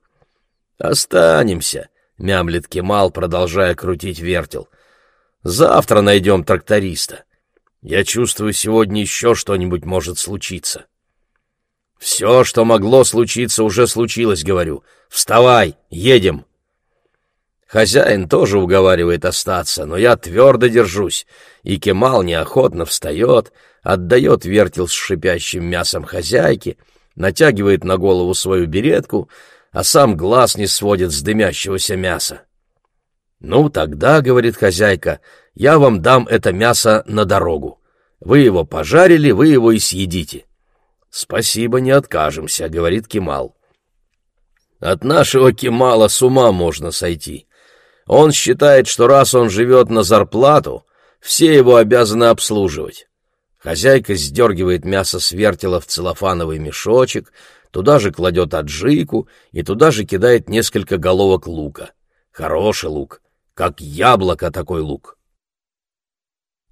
«Останемся», — мямлит Кемал, продолжая крутить вертел. «Завтра найдем тракториста. Я чувствую, сегодня еще что-нибудь может случиться». «Все, что могло случиться, уже случилось, — говорю. Вставай, едем!» Хозяин тоже уговаривает остаться, но я твердо держусь, и Кемал неохотно встает, отдает вертел с шипящим мясом хозяйке, натягивает на голову свою беретку — а сам глаз не сводит с дымящегося мяса. «Ну, тогда, — говорит хозяйка, — я вам дам это мясо на дорогу. Вы его пожарили, вы его и съедите». «Спасибо, не откажемся», — говорит Кемал. «От нашего Кемала с ума можно сойти. Он считает, что раз он живет на зарплату, все его обязаны обслуживать». Хозяйка сдергивает мясо с вертела в целлофановый мешочек, туда же кладет аджику и туда же кидает несколько головок лука. Хороший лук, как яблоко такой лук.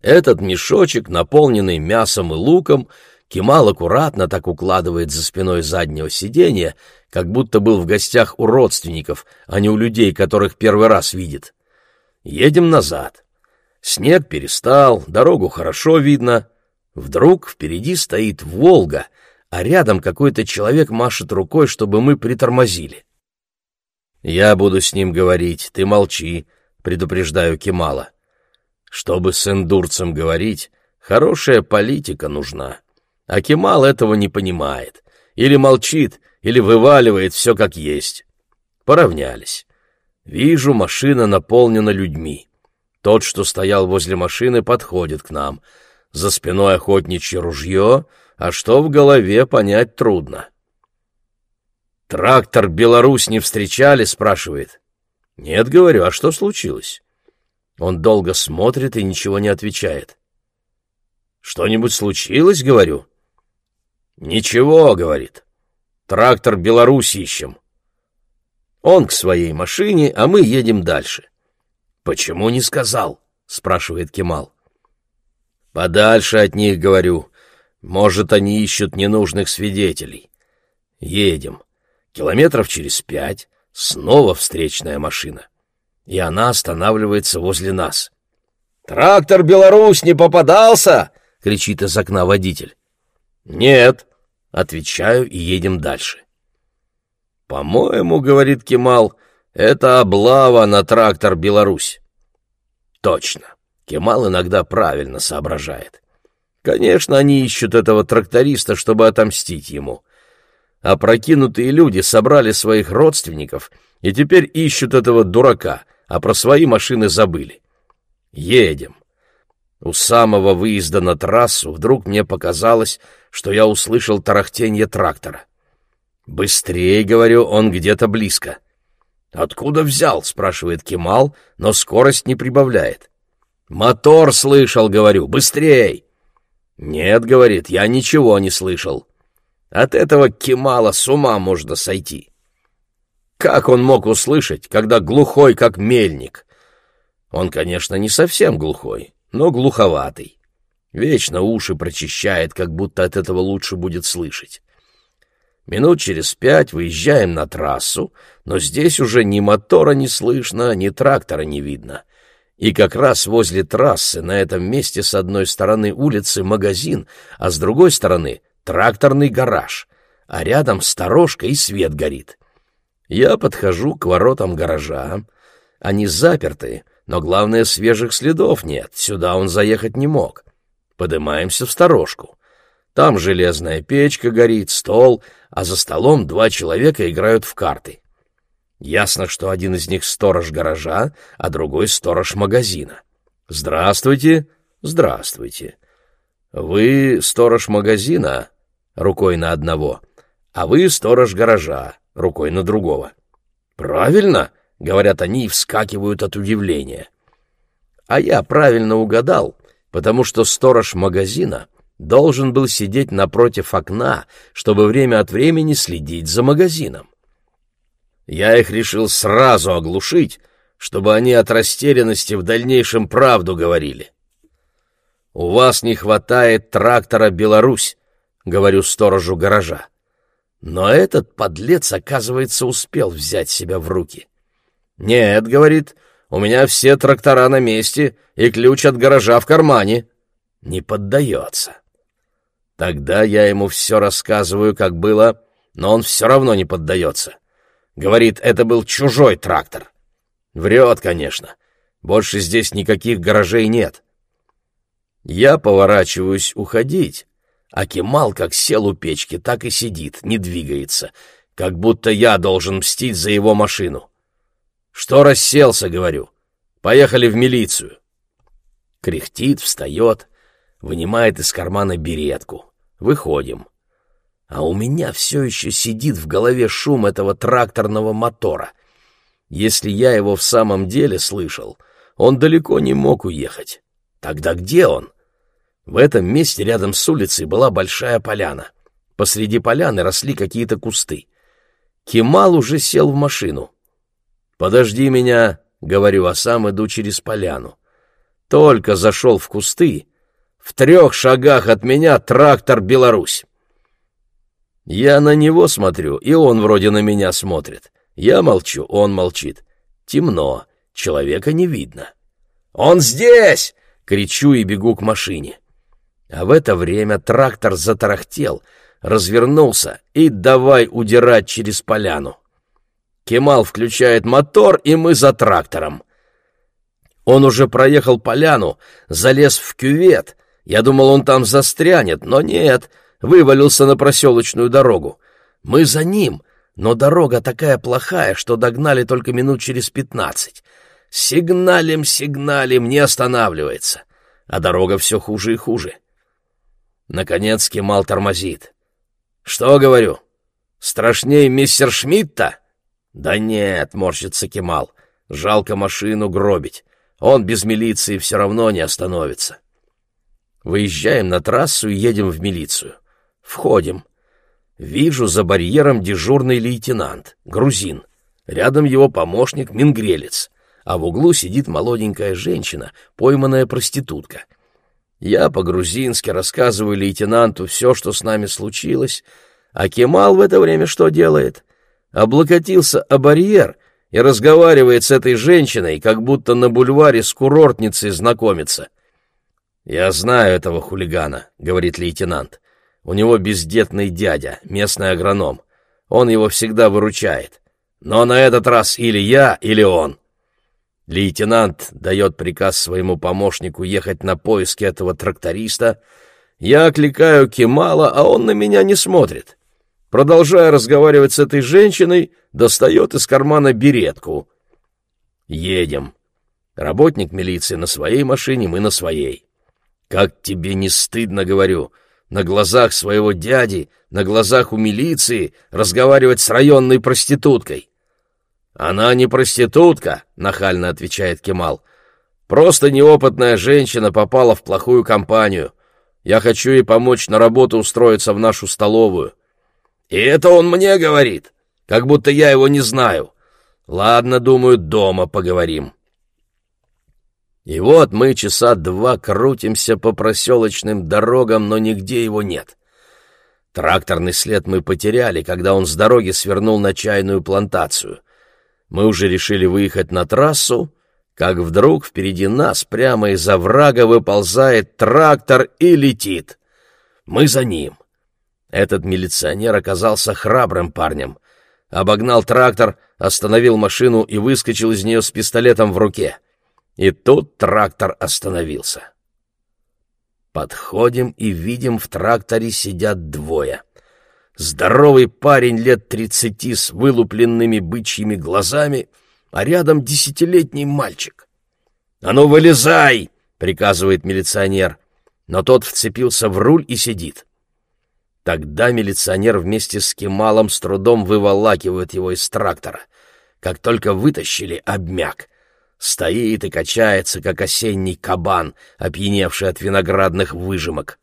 Этот мешочек, наполненный мясом и луком, Кемал аккуратно так укладывает за спиной заднего сиденья, как будто был в гостях у родственников, а не у людей, которых первый раз видит. Едем назад. Снег перестал, дорогу хорошо видно. Вдруг впереди стоит «Волга», а рядом какой-то человек машет рукой, чтобы мы притормозили. «Я буду с ним говорить, ты молчи», — предупреждаю Кемала. «Чтобы с эндурцем говорить, хорошая политика нужна». А Кемал этого не понимает. Или молчит, или вываливает все как есть. Поравнялись. Вижу, машина наполнена людьми. Тот, что стоял возле машины, подходит к нам. За спиной охотничье ружье, а что в голове, понять трудно. «Трактор Беларусь не встречали?» — спрашивает. «Нет, — говорю, — а что случилось?» Он долго смотрит и ничего не отвечает. «Что-нибудь случилось?» — говорю. «Ничего», — говорит. «Трактор Беларусь ищем». Он к своей машине, а мы едем дальше. «Почему не сказал?» — спрашивает Кемал. «Подальше от них, — говорю. Может, они ищут ненужных свидетелей. Едем. Километров через пять снова встречная машина. И она останавливается возле нас. «Трактор Беларусь не попадался!» — кричит из окна водитель. «Нет», Отвечаю и едем дальше. «По-моему, — говорит Кемал, — это облава на трактор «Беларусь». Точно. Кемал иногда правильно соображает. Конечно, они ищут этого тракториста, чтобы отомстить ему. Опрокинутые люди собрали своих родственников и теперь ищут этого дурака, а про свои машины забыли. Едем. У самого выезда на трассу вдруг мне показалось, что я услышал тарахтенье трактора. «Быстрее, — говорю, — он где-то близко». «Откуда взял?» — спрашивает Кемал, но скорость не прибавляет. «Мотор слышал, — говорю, — быстрей!» «Нет, — говорит, — я ничего не слышал. От этого Кемала с ума можно сойти». Как он мог услышать, когда глухой, как мельник? Он, конечно, не совсем глухой, но глуховатый. Вечно уши прочищает, как будто от этого лучше будет слышать. Минут через пять выезжаем на трассу, но здесь уже ни мотора не слышно, ни трактора не видно. И как раз возле трассы на этом месте с одной стороны улицы магазин, а с другой стороны тракторный гараж, а рядом сторожка и свет горит. Я подхожу к воротам гаража. Они заперты, но главное, свежих следов нет, сюда он заехать не мог. Подымаемся в сторожку. Там железная печка горит, стол, а за столом два человека играют в карты. Ясно, что один из них сторож гаража, а другой сторож магазина. «Здравствуйте, здравствуйте. Вы сторож магазина?» Рукой на одного. «А вы сторож гаража?» Рукой на другого. «Правильно?» — говорят они и вскакивают от удивления. А я правильно угадал, потому что сторож магазина должен был сидеть напротив окна, чтобы время от времени следить за магазином. Я их решил сразу оглушить, чтобы они от растерянности в дальнейшем правду говорили. «У вас не хватает трактора «Беларусь», — говорю сторожу гаража. Но этот подлец, оказывается, успел взять себя в руки. «Нет», — говорит, — у меня все трактора на месте и ключ от гаража в кармане. Не поддается. Тогда я ему все рассказываю, как было, но он все равно не поддается. Говорит, это был чужой трактор. Врет, конечно. Больше здесь никаких гаражей нет. Я поворачиваюсь уходить, а Кемал как сел у печки, так и сидит, не двигается, как будто я должен мстить за его машину. «Что расселся?» — говорю. «Поехали в милицию». Кряхтит, встает, вынимает из кармана беретку. Выходим. А у меня все еще сидит в голове шум этого тракторного мотора. Если я его в самом деле слышал, он далеко не мог уехать. Тогда где он? В этом месте рядом с улицей была большая поляна. Посреди поляны росли какие-то кусты. Кемал уже сел в машину. «Подожди меня», — говорю, а сам иду через поляну. Только зашел в кусты, в трех шагах от меня трактор «Беларусь». Я на него смотрю, и он вроде на меня смотрит. Я молчу, он молчит. Темно, человека не видно. «Он здесь!» — кричу и бегу к машине. А в это время трактор затарахтел, развернулся и давай удирать через поляну. Кемал включает мотор, и мы за трактором. Он уже проехал поляну, залез в кювет. Я думал, он там застрянет, но нет, вывалился на проселочную дорогу. Мы за ним, но дорога такая плохая, что догнали только минут через пятнадцать. Сигналим, сигналим, не останавливается. А дорога все хуже и хуже. Наконец Кемал тормозит. «Что, говорю, страшнее мистер Шмидта?» «Да нет», — морщится Кемал, — «жалко машину гробить. Он без милиции все равно не остановится». Выезжаем на трассу и едем в милицию. Входим. Вижу за барьером дежурный лейтенант, грузин. Рядом его помощник, мингрелец. А в углу сидит молоденькая женщина, пойманная проститутка. Я по-грузински рассказываю лейтенанту все, что с нами случилось, а Кемал в это время что делает? Облокотился о барьер и разговаривает с этой женщиной, как будто на бульваре с курортницей знакомится. «Я знаю этого хулигана», — говорит лейтенант. «У него бездетный дядя, местный агроном. Он его всегда выручает. Но на этот раз или я, или он». Лейтенант дает приказ своему помощнику ехать на поиски этого тракториста. Я окликаю Кемала, а он на меня не смотрит. Продолжая разговаривать с этой женщиной, достает из кармана беретку. Едем. Работник милиции на своей машине, мы на своей. Как тебе не стыдно, говорю, на глазах своего дяди, на глазах у милиции разговаривать с районной проституткой. «Она не проститутка», — нахально отвечает Кемал. «Просто неопытная женщина попала в плохую компанию. Я хочу ей помочь на работу устроиться в нашу столовую». «И это он мне говорит, как будто я его не знаю. Ладно, думаю, дома поговорим». И вот мы часа два крутимся по проселочным дорогам, но нигде его нет. Тракторный след мы потеряли, когда он с дороги свернул на чайную плантацию — мы уже решили выехать на трассу, как вдруг впереди нас прямо из оврага выползает трактор и летит. Мы за ним. Этот милиционер оказался храбрым парнем. Обогнал трактор, остановил машину и выскочил из нее с пистолетом в руке. И тут трактор остановился. Подходим и видим, в тракторе сидят двое — Здоровый парень лет тридцати с вылупленными бычьими глазами, а рядом десятилетний мальчик. «А ну, вылезай!» — приказывает милиционер, но тот вцепился в руль и сидит. Тогда милиционер вместе с Кемалом с трудом выволакивает его из трактора. Как только вытащили, обмяк. Стоит и качается, как осенний кабан, опьяневший от виноградных выжимок.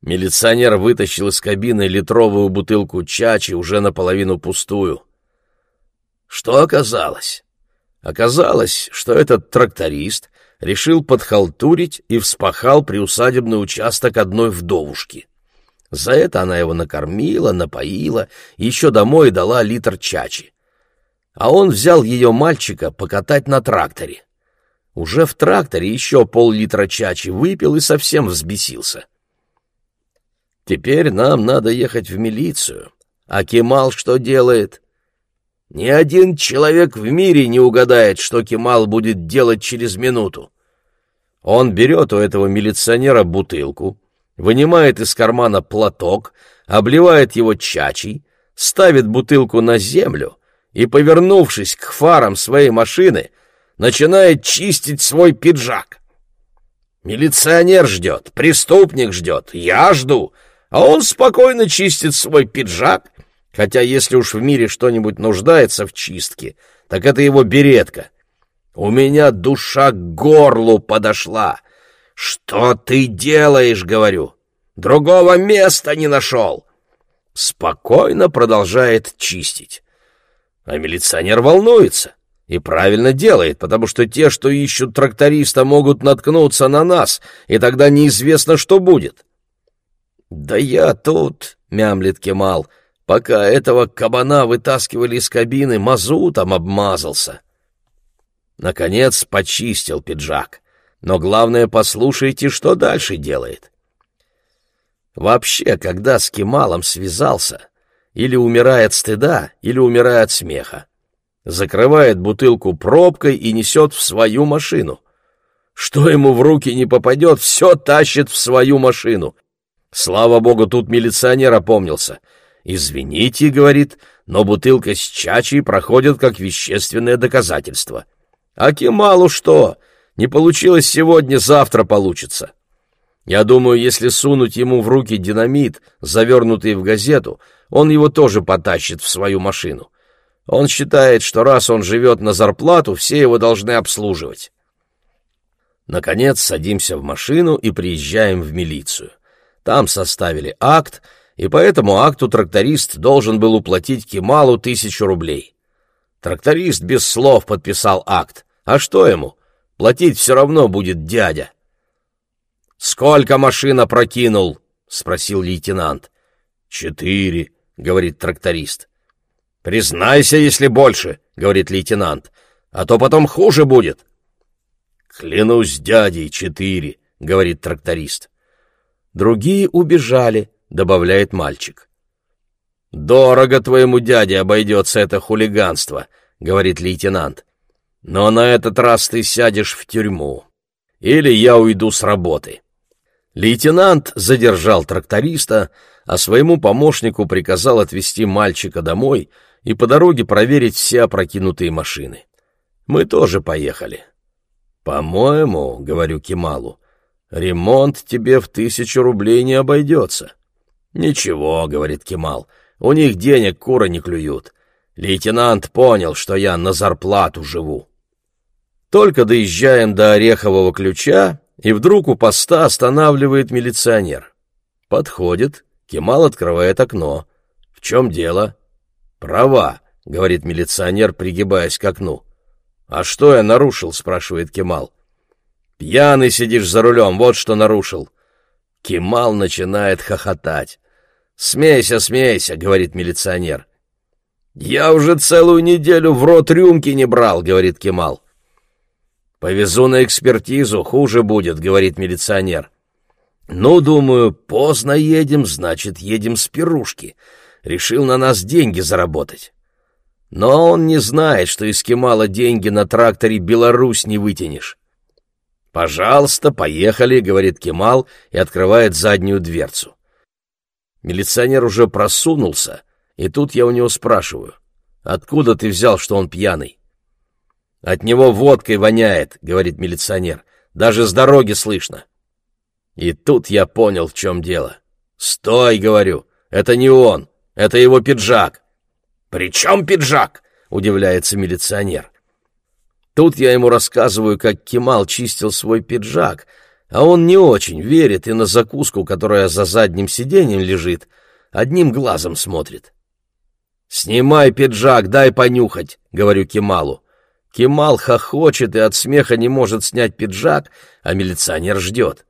Милиционер вытащил из кабины литровую бутылку чачи, уже наполовину пустую. Что оказалось? Оказалось, что этот тракторист решил подхалтурить и вспахал приусадебный участок одной вдовушки. За это она его накормила, напоила, еще домой дала литр чачи. А он взял ее мальчика покатать на тракторе. Уже в тракторе еще пол-литра чачи выпил и совсем взбесился. Теперь нам надо ехать в милицию. А Кемал что делает? Ни один человек в мире не угадает, что Кемал будет делать через минуту. Он берет у этого милиционера бутылку, вынимает из кармана платок, обливает его чачей, ставит бутылку на землю и, повернувшись к фарам своей машины, начинает чистить свой пиджак. Милиционер ждет, преступник ждет, я жду — а он спокойно чистит свой пиджак, хотя если уж в мире что-нибудь нуждается в чистке, так это его беретка. У меня душа к горлу подошла. «Что ты делаешь?» — говорю. «Другого места не нашел». Спокойно продолжает чистить. А милиционер волнуется. И правильно делает, потому что те, что ищут тракториста, могут наткнуться на нас, и тогда неизвестно, что будет. «Да я тут», — мямлит Кемал, — «пока этого кабана вытаскивали из кабины, мазутом обмазался». Наконец почистил пиджак. Но главное, послушайте, что дальше делает. Вообще, когда с Кемалом связался, или умирает стыда, или умирает смеха. Закрывает бутылку пробкой и несет в свою машину. Что ему в руки не попадет, все тащит в свою машину. Слава богу, тут милиционер опомнился. «Извините», — говорит, — «но бутылка с чачей проходит как вещественное доказательство». «А Кемалу что? Не получилось сегодня, завтра получится». Я думаю, если сунуть ему в руки динамит, завернутый в газету, он его тоже потащит в свою машину. Он считает, что раз он живет на зарплату, все его должны обслуживать. Наконец садимся в машину и приезжаем в милицию. Там составили акт, и по этому акту тракторист должен был уплатить Кемалу тысячу рублей. Тракторист без слов подписал акт. А что ему? Платить все равно будет дядя. «Сколько машина прокинул?» — спросил лейтенант. «Четыре», — говорит тракторист. «Признайся, если больше», — говорит лейтенант, — «а то потом хуже будет». «Клянусь дядей, четыре», — говорит тракторист. «Другие убежали», — добавляет мальчик. «Дорого твоему дяде обойдется это хулиганство», — говорит лейтенант. «Но на этот раз ты сядешь в тюрьму. Или я уйду с работы». Лейтенант задержал тракториста, а своему помощнику приказал отвезти мальчика домой и по дороге проверить все опрокинутые машины. Мы тоже поехали. «По-моему, — говорю Кемалу, — ремонт тебе в тысячу рублей не обойдется». «Ничего, — говорит Кемал, — у них денег куры не клюют. Лейтенант понял, что я на зарплату живу». Только доезжаем до Орехового ключа, и вдруг у поста останавливает милиционер. Подходит, Кемал открывает окно. «В чем дело?» «Права», — говорит милиционер, пригибаясь к окну. «А что я нарушил?» — спрашивает Кемал. «Пьяный сидишь за рулем, вот что нарушил». Кемал начинает хохотать. «Смейся, смейся», — говорит милиционер. «Я уже целую неделю в рот рюмки не брал», — говорит Кемал. «Повезу на экспертизу, хуже будет», — говорит милиционер. «Ну, думаю, поздно едем, значит, едем с пирушки. Решил на нас деньги заработать». Но он не знает, что из Кемала деньги на тракторе Беларусь не вытянешь. «Пожалуйста, поехали», — говорит Кемал и открывает заднюю дверцу. Милиционер уже просунулся, и тут я у него спрашиваю, «Откуда ты взял, что он пьяный?» «От него водкой воняет», — говорит милиционер. «Даже с дороги слышно». И тут я понял, в чем дело. «Стой!» — говорю. «Это не он. Это его пиджак». «При чем пиджак?» — удивляется милиционер. Тут я ему рассказываю, как Кемал чистил свой пиджак, а он не очень верит и на закуску, которая за задним сиденьем лежит, одним глазом смотрит. «Снимай пиджак, дай понюхать», — говорю Кемалу. Кемал хохочет и от смеха не может снять пиджак, а милиционер ждет.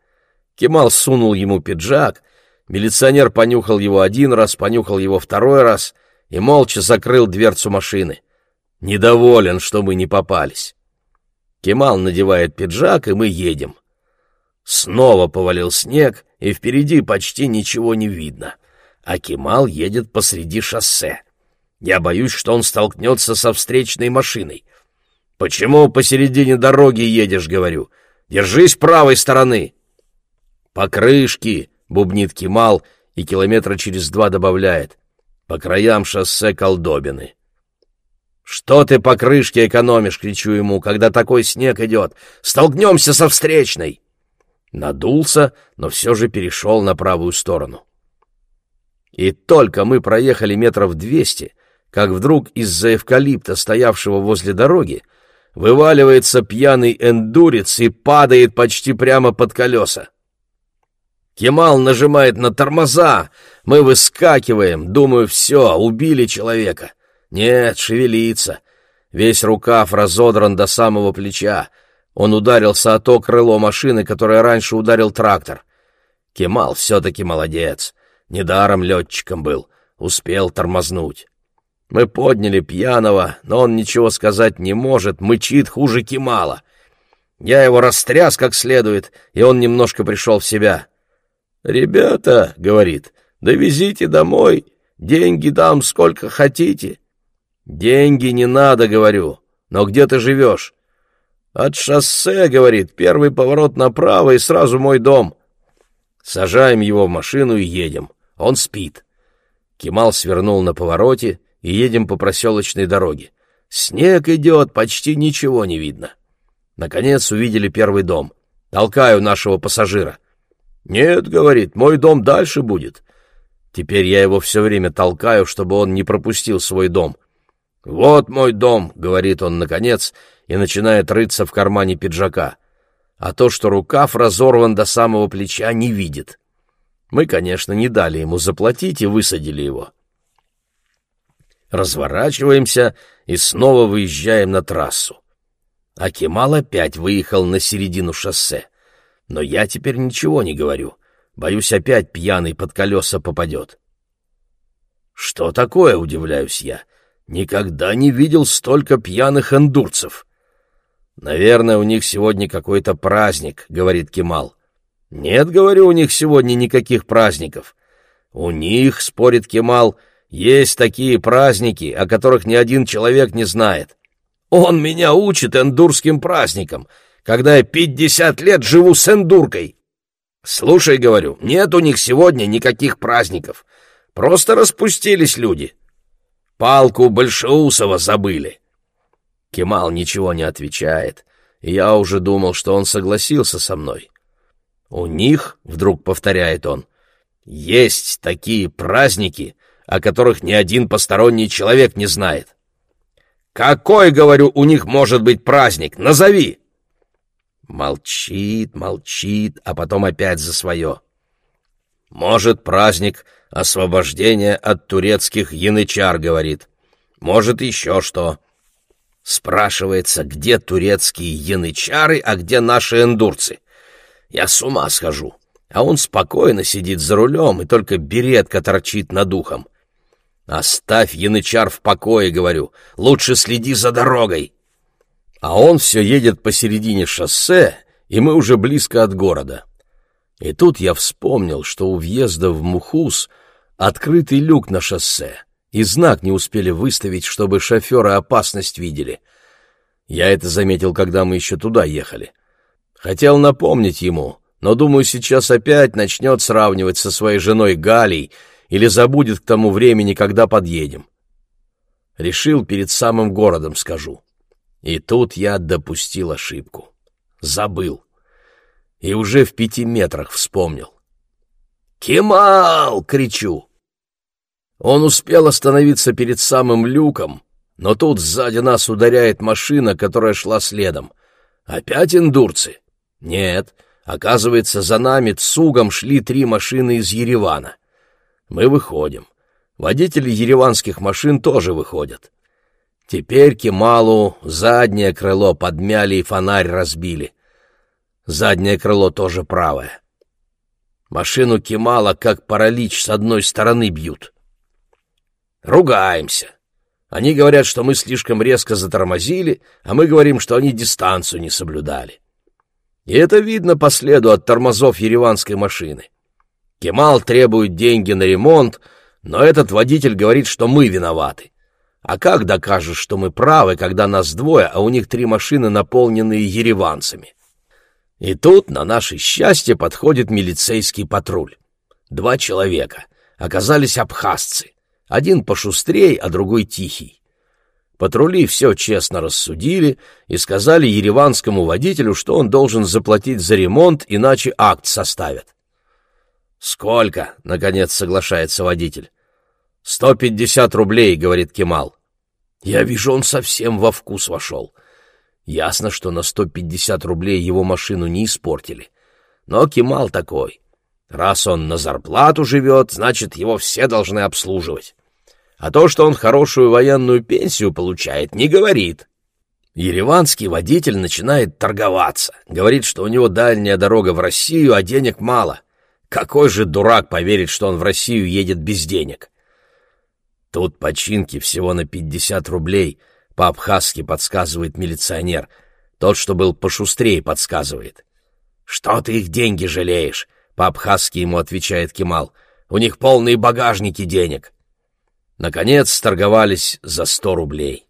Кемал сунул ему пиджак, милиционер понюхал его один раз, понюхал его второй раз и молча закрыл дверцу машины. Недоволен, что мы не попались. Кемал надевает пиджак, и мы едем. Снова повалил снег, и впереди почти ничего не видно. А Кемал едет посреди шоссе. Я боюсь, что он столкнется со встречной машиной. «Почему посередине дороги едешь?» — говорю. «Держись правой стороны!» «Покрышки!» — бубнит Кемал и километра через два добавляет. «По краям шоссе колдобины». «Что ты по крышке экономишь?» — кричу ему, когда такой снег идет. «Столкнемся со встречной!» Надулся, но все же перешел на правую сторону. И только мы проехали метров двести, как вдруг из-за эвкалипта, стоявшего возле дороги, вываливается пьяный эндурец и падает почти прямо под колеса. Кемал нажимает на тормоза, мы выскакиваем, думаю, все, убили человека. Нет, шевелится. Весь рукав разодран до самого плеча. Он ударился о то крыло машины, которое раньше ударил трактор. Кемал все-таки молодец. Недаром летчиком был. Успел тормознуть. Мы подняли пьяного, но он ничего сказать не может, мычит хуже Кемала. Я его растряс как следует, и он немножко пришел в себя. «Ребята», — говорит, — «довезите домой, деньги дам сколько хотите». «Деньги не надо», — говорю, — «но где ты живешь?» «От шоссе», — говорит, — «первый поворот направо и сразу мой дом». Сажаем его в машину и едем. Он спит. Кемал свернул на повороте, и едем по проселочной дороге. Снег идет, почти ничего не видно. Наконец увидели первый дом. Толкаю нашего пассажира. «Нет», — говорит, — «мой дом дальше будет». Теперь я его все время толкаю, чтобы он не пропустил свой дом. «Вот мой дом», — говорит он наконец, и начинает рыться в кармане пиджака. А то, что рукав разорван до самого плеча, не видит. Мы, конечно, не дали ему заплатить и высадили его. Разворачиваемся и снова выезжаем на трассу. А Кемал опять выехал на середину шоссе. Но я теперь ничего не говорю. Боюсь, опять пьяный под колеса попадет. «Что такое?» — удивляюсь я. «Никогда не видел столько пьяных эндурцев». «Наверное, у них сегодня какой-то праздник», — говорит Кемал. «Нет, — говорю, — у них сегодня никаких праздников». «У них, — спорит Кемал, — есть такие праздники, о которых ни один человек не знает. Он меня учит эндурским праздникам, когда я пятьдесят лет живу с эндуркой. Слушай, — говорю, — нет у них сегодня никаких праздников. Просто распустились люди. Палку Большеусова забыли». Кемал ничего не отвечает, и я уже думал, что он согласился со мной. «У них, — вдруг повторяет он, — есть такие праздники, о которых ни один посторонний человек не знает. Какой, говорю, у них может быть праздник? Назови!» Молчит, молчит, а потом опять за свое. «Может, праздник освобождения от турецких янычар, — говорит. Может, еще что. Спрашивается, где турецкие янычары, а где наши эндурцы. Я с ума схожу. А он спокойно сидит за рулем, и только беретка торчит над ухом. «Оставь янычар в покое», — говорю. «Лучше следи за дорогой». А он все едет посередине шоссе, и мы уже близко от города. И тут я вспомнил, что у въезда в Мухус открытый люк на шоссе, и знак не успели выставить, чтобы шоферы опасность видели. Я это заметил, когда мы еще туда ехали. Хотел напомнить ему, но, думаю, сейчас опять начнет сравнивать со своей женой Галей или забудет к тому времени, когда подъедем. Решил, перед самым городом скажу. И тут я допустил ошибку. Забыл. И уже в пяти метрах вспомнил. «Кемал!» — кричу. Он успел остановиться перед самым люком, но тут сзади нас ударяет машина, которая шла следом. Опять индурцы. Нет, оказывается, за нами цугом шли три машины из Еревана. Мы выходим. Водители ереванских машин тоже выходят. Теперь Кемалу заднее крыло подмяли и фонарь разбили. Заднее крыло тоже правое. Машину Кемала как паралич с одной стороны бьют. Ругаемся. Они говорят, что мы слишком резко затормозили, а мы говорим, что они дистанцию не соблюдали. И это видно по следу от тормозов ереванской машины. Кемал требует деньги на ремонт, но этот водитель говорит, что мы виноваты. А как докажешь, что мы правы, когда нас двое, а у них три машины, наполненные ереванцами? И тут, на наше счастье, подходит милицейский патруль. Два человека. Оказались абхазцы. Один пошустрей, а другой тихий. Патрули все честно рассудили и сказали ереванскому водителю, что он должен заплатить за ремонт, иначе акт составят. «Сколько?» — наконец соглашается водитель. «Сто пятьдесят рублей», — говорит Кемал. Я вижу, он совсем во вкус вошел. Ясно, что на сто пятьдесят рублей его машину не испортили. Но Кемал такой. Раз он на зарплату живет, значит, его все должны обслуживать. а то, что он хорошую военную пенсию получает, не говорит. Ереванский водитель начинает торговаться. Говорит, что у него дальняя дорога в Россию, а денег мало. Какой же дурак поверит, что он в Россию едет без денег? Тут починки всего на пятьдесят рублей, по-абхазски подсказывает милиционер. Тот, что был пошустрее, подсказывает. «Что ты их деньги жалеешь?» — по-абхазски ему отвечает Кемал. «У них полные багажники денег». Наконец торговались за сто рублей.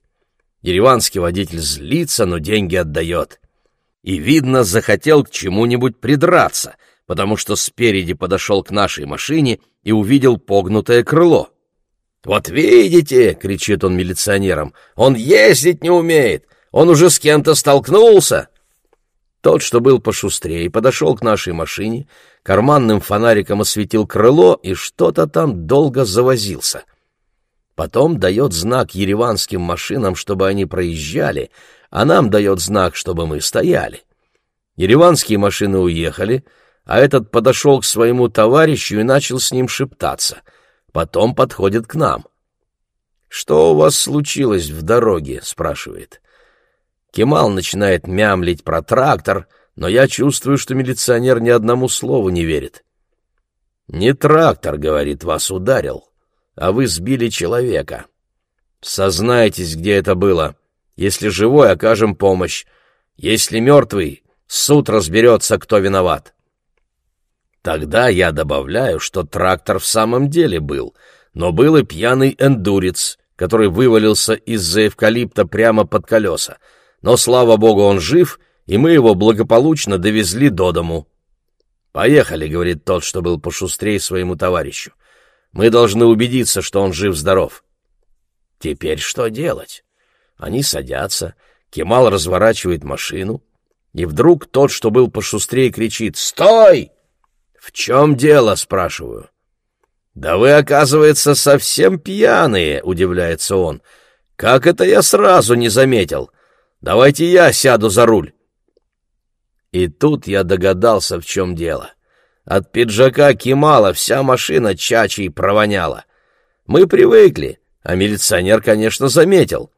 Ереванский водитель злится, но деньги отдает. И, видно, захотел к чему-нибудь придраться, потому что спереди подошел к нашей машине и увидел погнутое крыло. «Вот видите!» — кричит он милиционерам. «Он ездить не умеет! Он уже с кем-то столкнулся!» Тот, что был пошустрее, подошел к нашей машине, карманным фонариком осветил крыло и что-то там долго завозился. Потом дает знак ереванским машинам, чтобы они проезжали, а нам дает знак, чтобы мы стояли. Ереванские машины уехали, а этот подошел к своему товарищу и начал с ним шептаться. Потом подходит к нам. «Что у вас случилось в дороге?» — спрашивает. Кемал начинает мямлить про трактор, но я чувствую, что милиционер ни одному слову не верит. «Не трактор, — говорит, — вас ударил а вы сбили человека. Сознайтесь, где это было. Если живой, окажем помощь. Если мертвый, суд разберется, кто виноват. Тогда я добавляю, что трактор в самом деле был, но был и пьяный эндурец, который вывалился из-за эвкалипта прямо под колеса. Но, слава богу, он жив, и мы его благополучно довезли до дому. «Поехали», — говорит тот, что был пошустрее своему товарищу. Мы должны убедиться, что он жив-здоров. Теперь что делать? Они садятся, Кемал разворачивает машину, и вдруг тот, что был пошустрее, кричит «Стой!» «В чем дело?» — спрашиваю. «Да вы, оказывается, совсем пьяные», — удивляется он. «Как это я сразу не заметил? Давайте я сяду за руль». И тут я догадался, в чем дело. От пиджака Кемала вся машина чачей провоняла. Мы привыкли, а милиционер, конечно, заметил.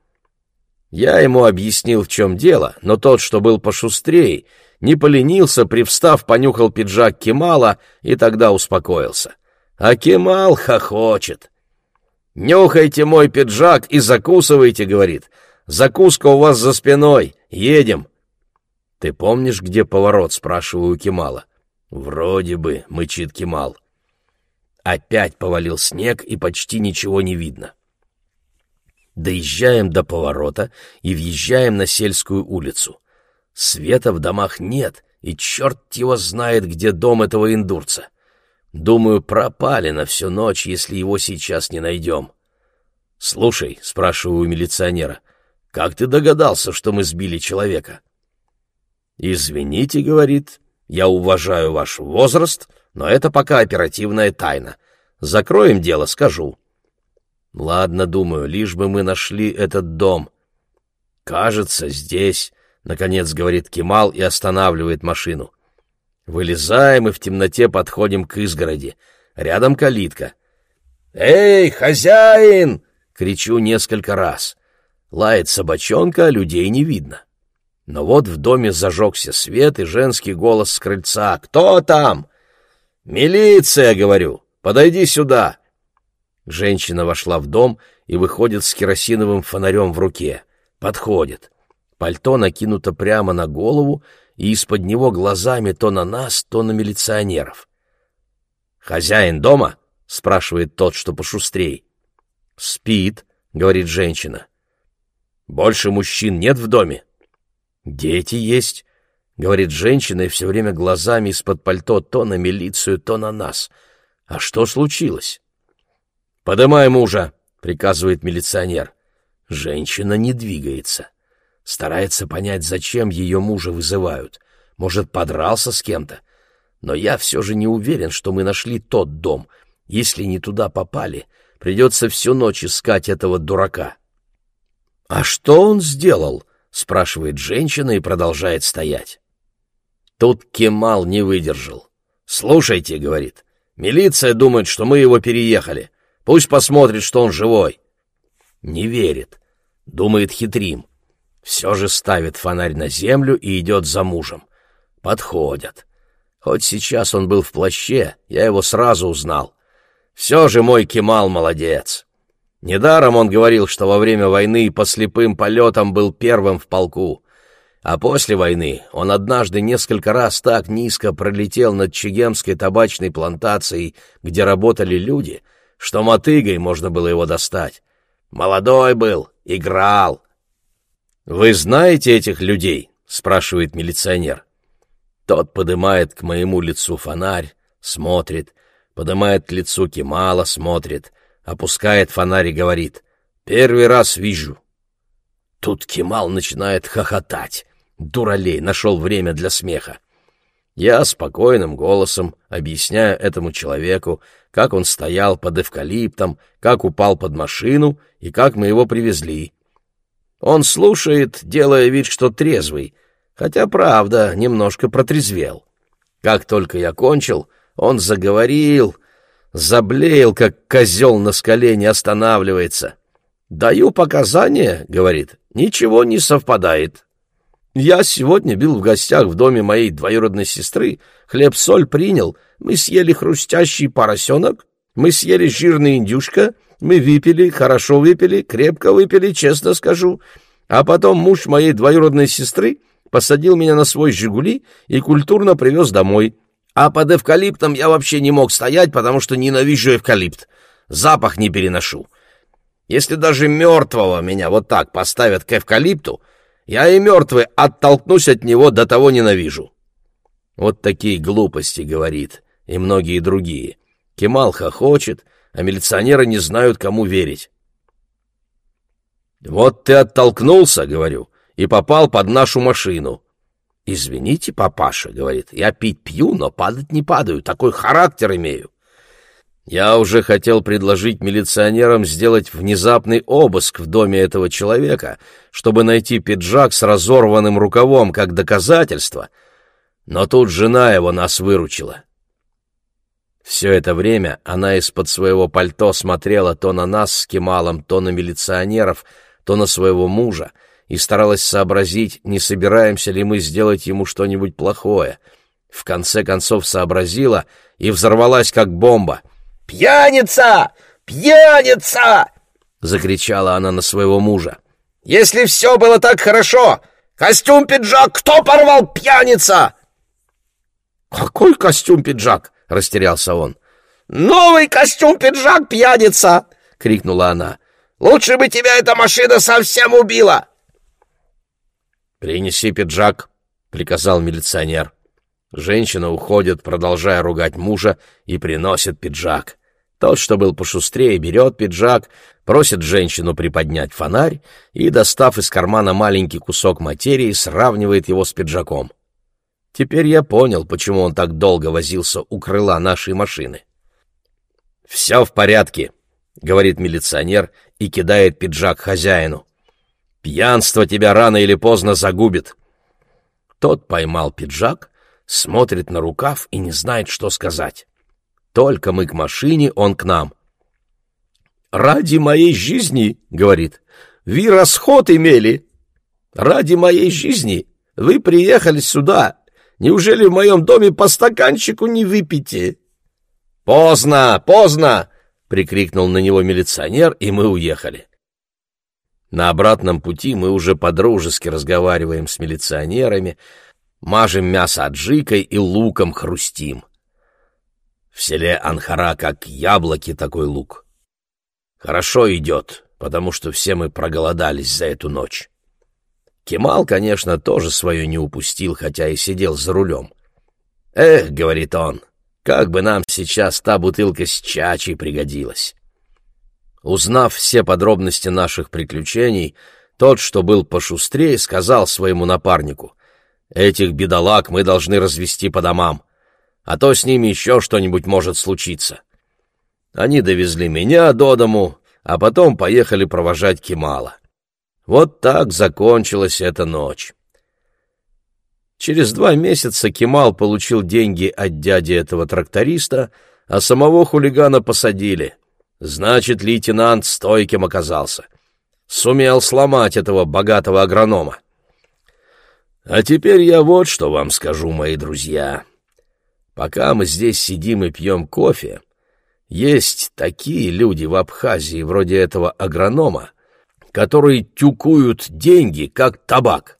Я ему объяснил, в чем дело, но тот, что был пошустрее, не поленился, привстав, понюхал пиджак Кемала и тогда успокоился. А Кемал хохочет. «Нюхайте мой пиджак и закусывайте», — говорит. «Закуска у вас за спиной. Едем». «Ты помнишь, где поворот?» — спрашиваю у Кемала. — «Вроде бы», — мычит Кемал. Опять повалил снег, и почти ничего не видно. Доезжаем до поворота и въезжаем на сельскую улицу. Света в домах нет, и черт его знает, где дом этого индурца. Думаю, пропали на всю ночь, если его сейчас не найдем. «Слушай», — спрашиваю у милиционера, — «как ты догадался, что мы сбили человека?» «Извините», — говорит, я уважаю ваш возраст, но это пока оперативная тайна. Закроем дело, скажу. Ладно, думаю, лишь бы мы нашли этот дом. Кажется, здесь, — наконец говорит Кемал и останавливает машину. Вылезаем и в темноте подходим к изгороди. Рядом калитка. «Эй, хозяин!» — кричу несколько раз. Лает собачонка, а людей не видно. Но вот в доме зажегся свет и женский голос с крыльца. «Кто там?» «Милиция!» — говорю. «Подойди сюда!» Женщина вошла в дом и выходит с керосиновым фонарем в руке. Подходит. Пальто накинуто прямо на голову, и из-под него глазами то на нас, то на милиционеров. «Хозяин дома?» — спрашивает тот, что пошустрей. «Спит», — говорит женщина. «Больше мужчин нет в доме?» «Дети есть», — говорит женщина и все время глазами из-под пальто то на милицию, то на нас. «А что случилось?» «Подымай мужа», — приказывает милиционер. Женщина не двигается. Старается понять, зачем ее мужа вызывают. Может, подрался с кем-то? Но я все же не уверен, что мы нашли тот дом. Если не туда попали, придется всю ночь искать этого дурака. «А что он сделал?» спрашивает женщина и продолжает стоять. Тут Кемал не выдержал. «Слушайте», — говорит, — «милиция думает, что мы его переехали. Пусть посмотрит, что он живой. Не верит. Думает хитрим. Все же ставит фонарь на землю и идет за мужем. Подходят. Хоть сейчас он был в плаще, я его сразу узнал. Все же мой Кемал молодец. Недаром он говорил, что во время войны по слепым полетам был первым в полку. А после войны он однажды несколько раз так низко пролетел над Чегемской табачной плантацией, где работали люди, что мотыгой можно было его достать. Молодой был, играл. «Вы знаете этих людей?» — спрашивает милиционер. Тот подымает к моему лицу фонарь, смотрит, подымает к лицу Кемала, смотрит, опускает фонарь и говорит «Первый раз вижу». Тут Кемал начинает хохотать. Дуралей, нашел время для смеха. Я спокойным голосом объясняю этому человеку, как он стоял под эвкалиптом, как упал под машину и как мы его привезли. Он слушает, делая вид, что трезвый, хотя, правда, немножко протрезвел. Как только я кончил, он заговорил, заблеял, как козел на скале не останавливается. «Даю показания», — говорит, — «ничего не совпадает». Я сегодня был в гостях в доме моей двоюродной сестры, хлеб-соль принял, мы съели хрустящий поросенок, мы съели жирный индюшка, мы выпили, хорошо выпили, крепко выпили, честно скажу. А потом муж моей двоюродной сестры посадил меня на свой «Жигули» и культурно привез домой. А под эвкалиптом я вообще не мог стоять, потому что ненавижу эвкалипт. Запах не переношу. Если даже мертвого меня вот так поставят к эвкалипту, я и мертвый оттолкнусь от него, до того ненавижу. Вот такие глупости, говорит, и многие другие. Кемал хохочет, а милиционеры не знают, кому верить. «Вот ты оттолкнулся, — говорю, — и попал под нашу машину». «Извините, папаша, — говорит, — я пить пью, но падать не падаю, такой характер имею». Я уже хотел предложить милиционерам сделать внезапный обыск в доме этого человека, чтобы найти пиджак с разорванным рукавом как доказательство, но тут жена его нас выручила. Все это время она из-под своего пальто смотрела то на нас с Кемалом, то на милиционеров, то на своего мужа и старалась сообразить, не собираемся ли мы сделать ему что-нибудь плохое. В конце концов сообразила и взорвалась как бомба — «Пьяница! Пьяница!» — закричала она на своего мужа. «Если все было так хорошо, костюм-пиджак кто порвал, пьяница?» «Какой костюм-пиджак?» — растерялся он. «Новый костюм-пиджак, пьяница!» — крикнула она. «Лучше бы тебя эта машина совсем убила!» «Принеси пиджак», — приказал милиционер. Женщина уходит, продолжая ругать мужа, и приносит пиджак. Тот, что был пошустрее, берет пиджак, просит женщину приподнять фонарь и, достав из кармана маленький кусок материи, сравнивает его с пиджаком. Теперь я понял, почему он так долго возился у крыла нашей машины. «Все в порядке», — говорит милиционер и кидает пиджак хозяину. «Пьянство тебя рано или поздно загубит». Тот поймал пиджак, смотрит на рукав и не знает, что сказать. Только мы к машине, он к нам. «Ради моей жизни, — говорит, — вы расход имели. Ради моей жизни вы приехали сюда. Неужели в моем доме по стаканчику не выпьете?» «Поздно, поздно!» — прикрикнул на него милиционер, и мы уехали. На обратном пути мы уже подружески разговариваем с милиционерами, мажем мясо аджикой и луком хрустим. В селе Анхара как яблоки такой лук. Хорошо идет, потому что все мы проголодались за эту ночь. Кемал, конечно, тоже свое не упустил, хотя и сидел за рулем. «Эх», — говорит он, — «как бы нам сейчас та бутылка с чачей пригодилась». Узнав все подробности наших приключений, тот, что был пошустрее, сказал своему напарнику, «Этих бедолаг мы должны развести по домам а то с ними еще что-нибудь может случиться. Они довезли меня до дому, а потом поехали провожать Кемала. Вот так закончилась эта ночь. Через два месяца Кемал получил деньги от дяди этого тракториста, а самого хулигана посадили. Значит, лейтенант стойким оказался. сумел сломать этого богатого агронома. А теперь я вот что вам скажу, мои друзья. Пока мы здесь сидим и пьем кофе, есть такие люди в Абхазии, вроде этого агронома, которые тюкуют деньги, как табак.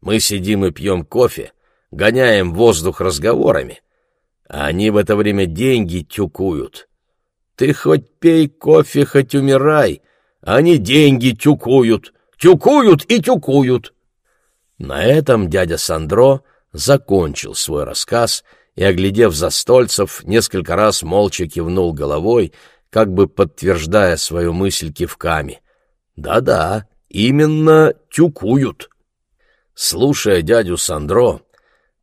Мы сидим и пьем кофе, гоняем воздух разговорами, а они в это время деньги тюкуют. Ты хоть пей кофе, хоть умирай, а они деньги тюкуют, тюкуют и тюкуют. На этом дядя Сандро закончил свой рассказ и, оглядев застольцев, несколько раз молча кивнул головой, как бы подтверждая свою мысль кивками. Да-да, именно тюкуют. Слушая дядю Сандро,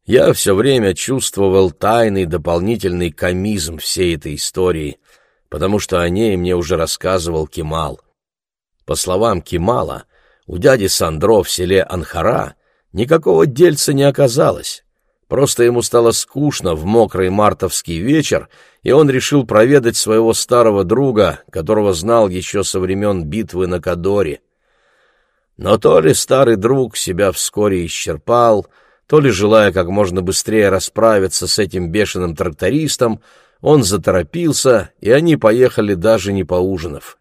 я все время чувствовал тайный дополнительный комизм всей этой истории, потому что о ней мне уже рассказывал Кемал. По словам Кемала, у дяди Сандро в селе Анхара никакого дельца не оказалось. Просто ему стало скучно в мокрый мартовский вечер, и он решил проведать своего старого друга, которого знал еще со времен битвы на Кадоре. Но то ли старый друг себя вскоре исчерпал, то ли, желая как можно быстрее расправиться с этим бешеным трактористом, он заторопился, и они поехали даже не поужинав.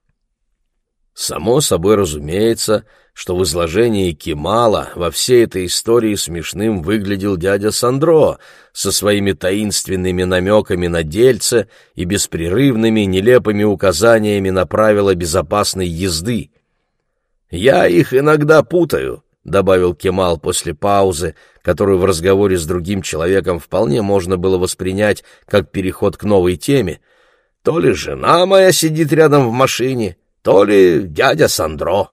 Само собой разумеется, что в изложении Кемала во всей этой истории смешным выглядел дядя Сандро со своими таинственными намеками на дельце и беспрерывными нелепыми указаниями на правила безопасной езды. «Я их иногда путаю», — добавил Кемал после паузы, которую в разговоре с другим человеком вполне можно было воспринять как переход к новой теме. «То ли жена моя сидит рядом в машине, то ли дядя Сандро».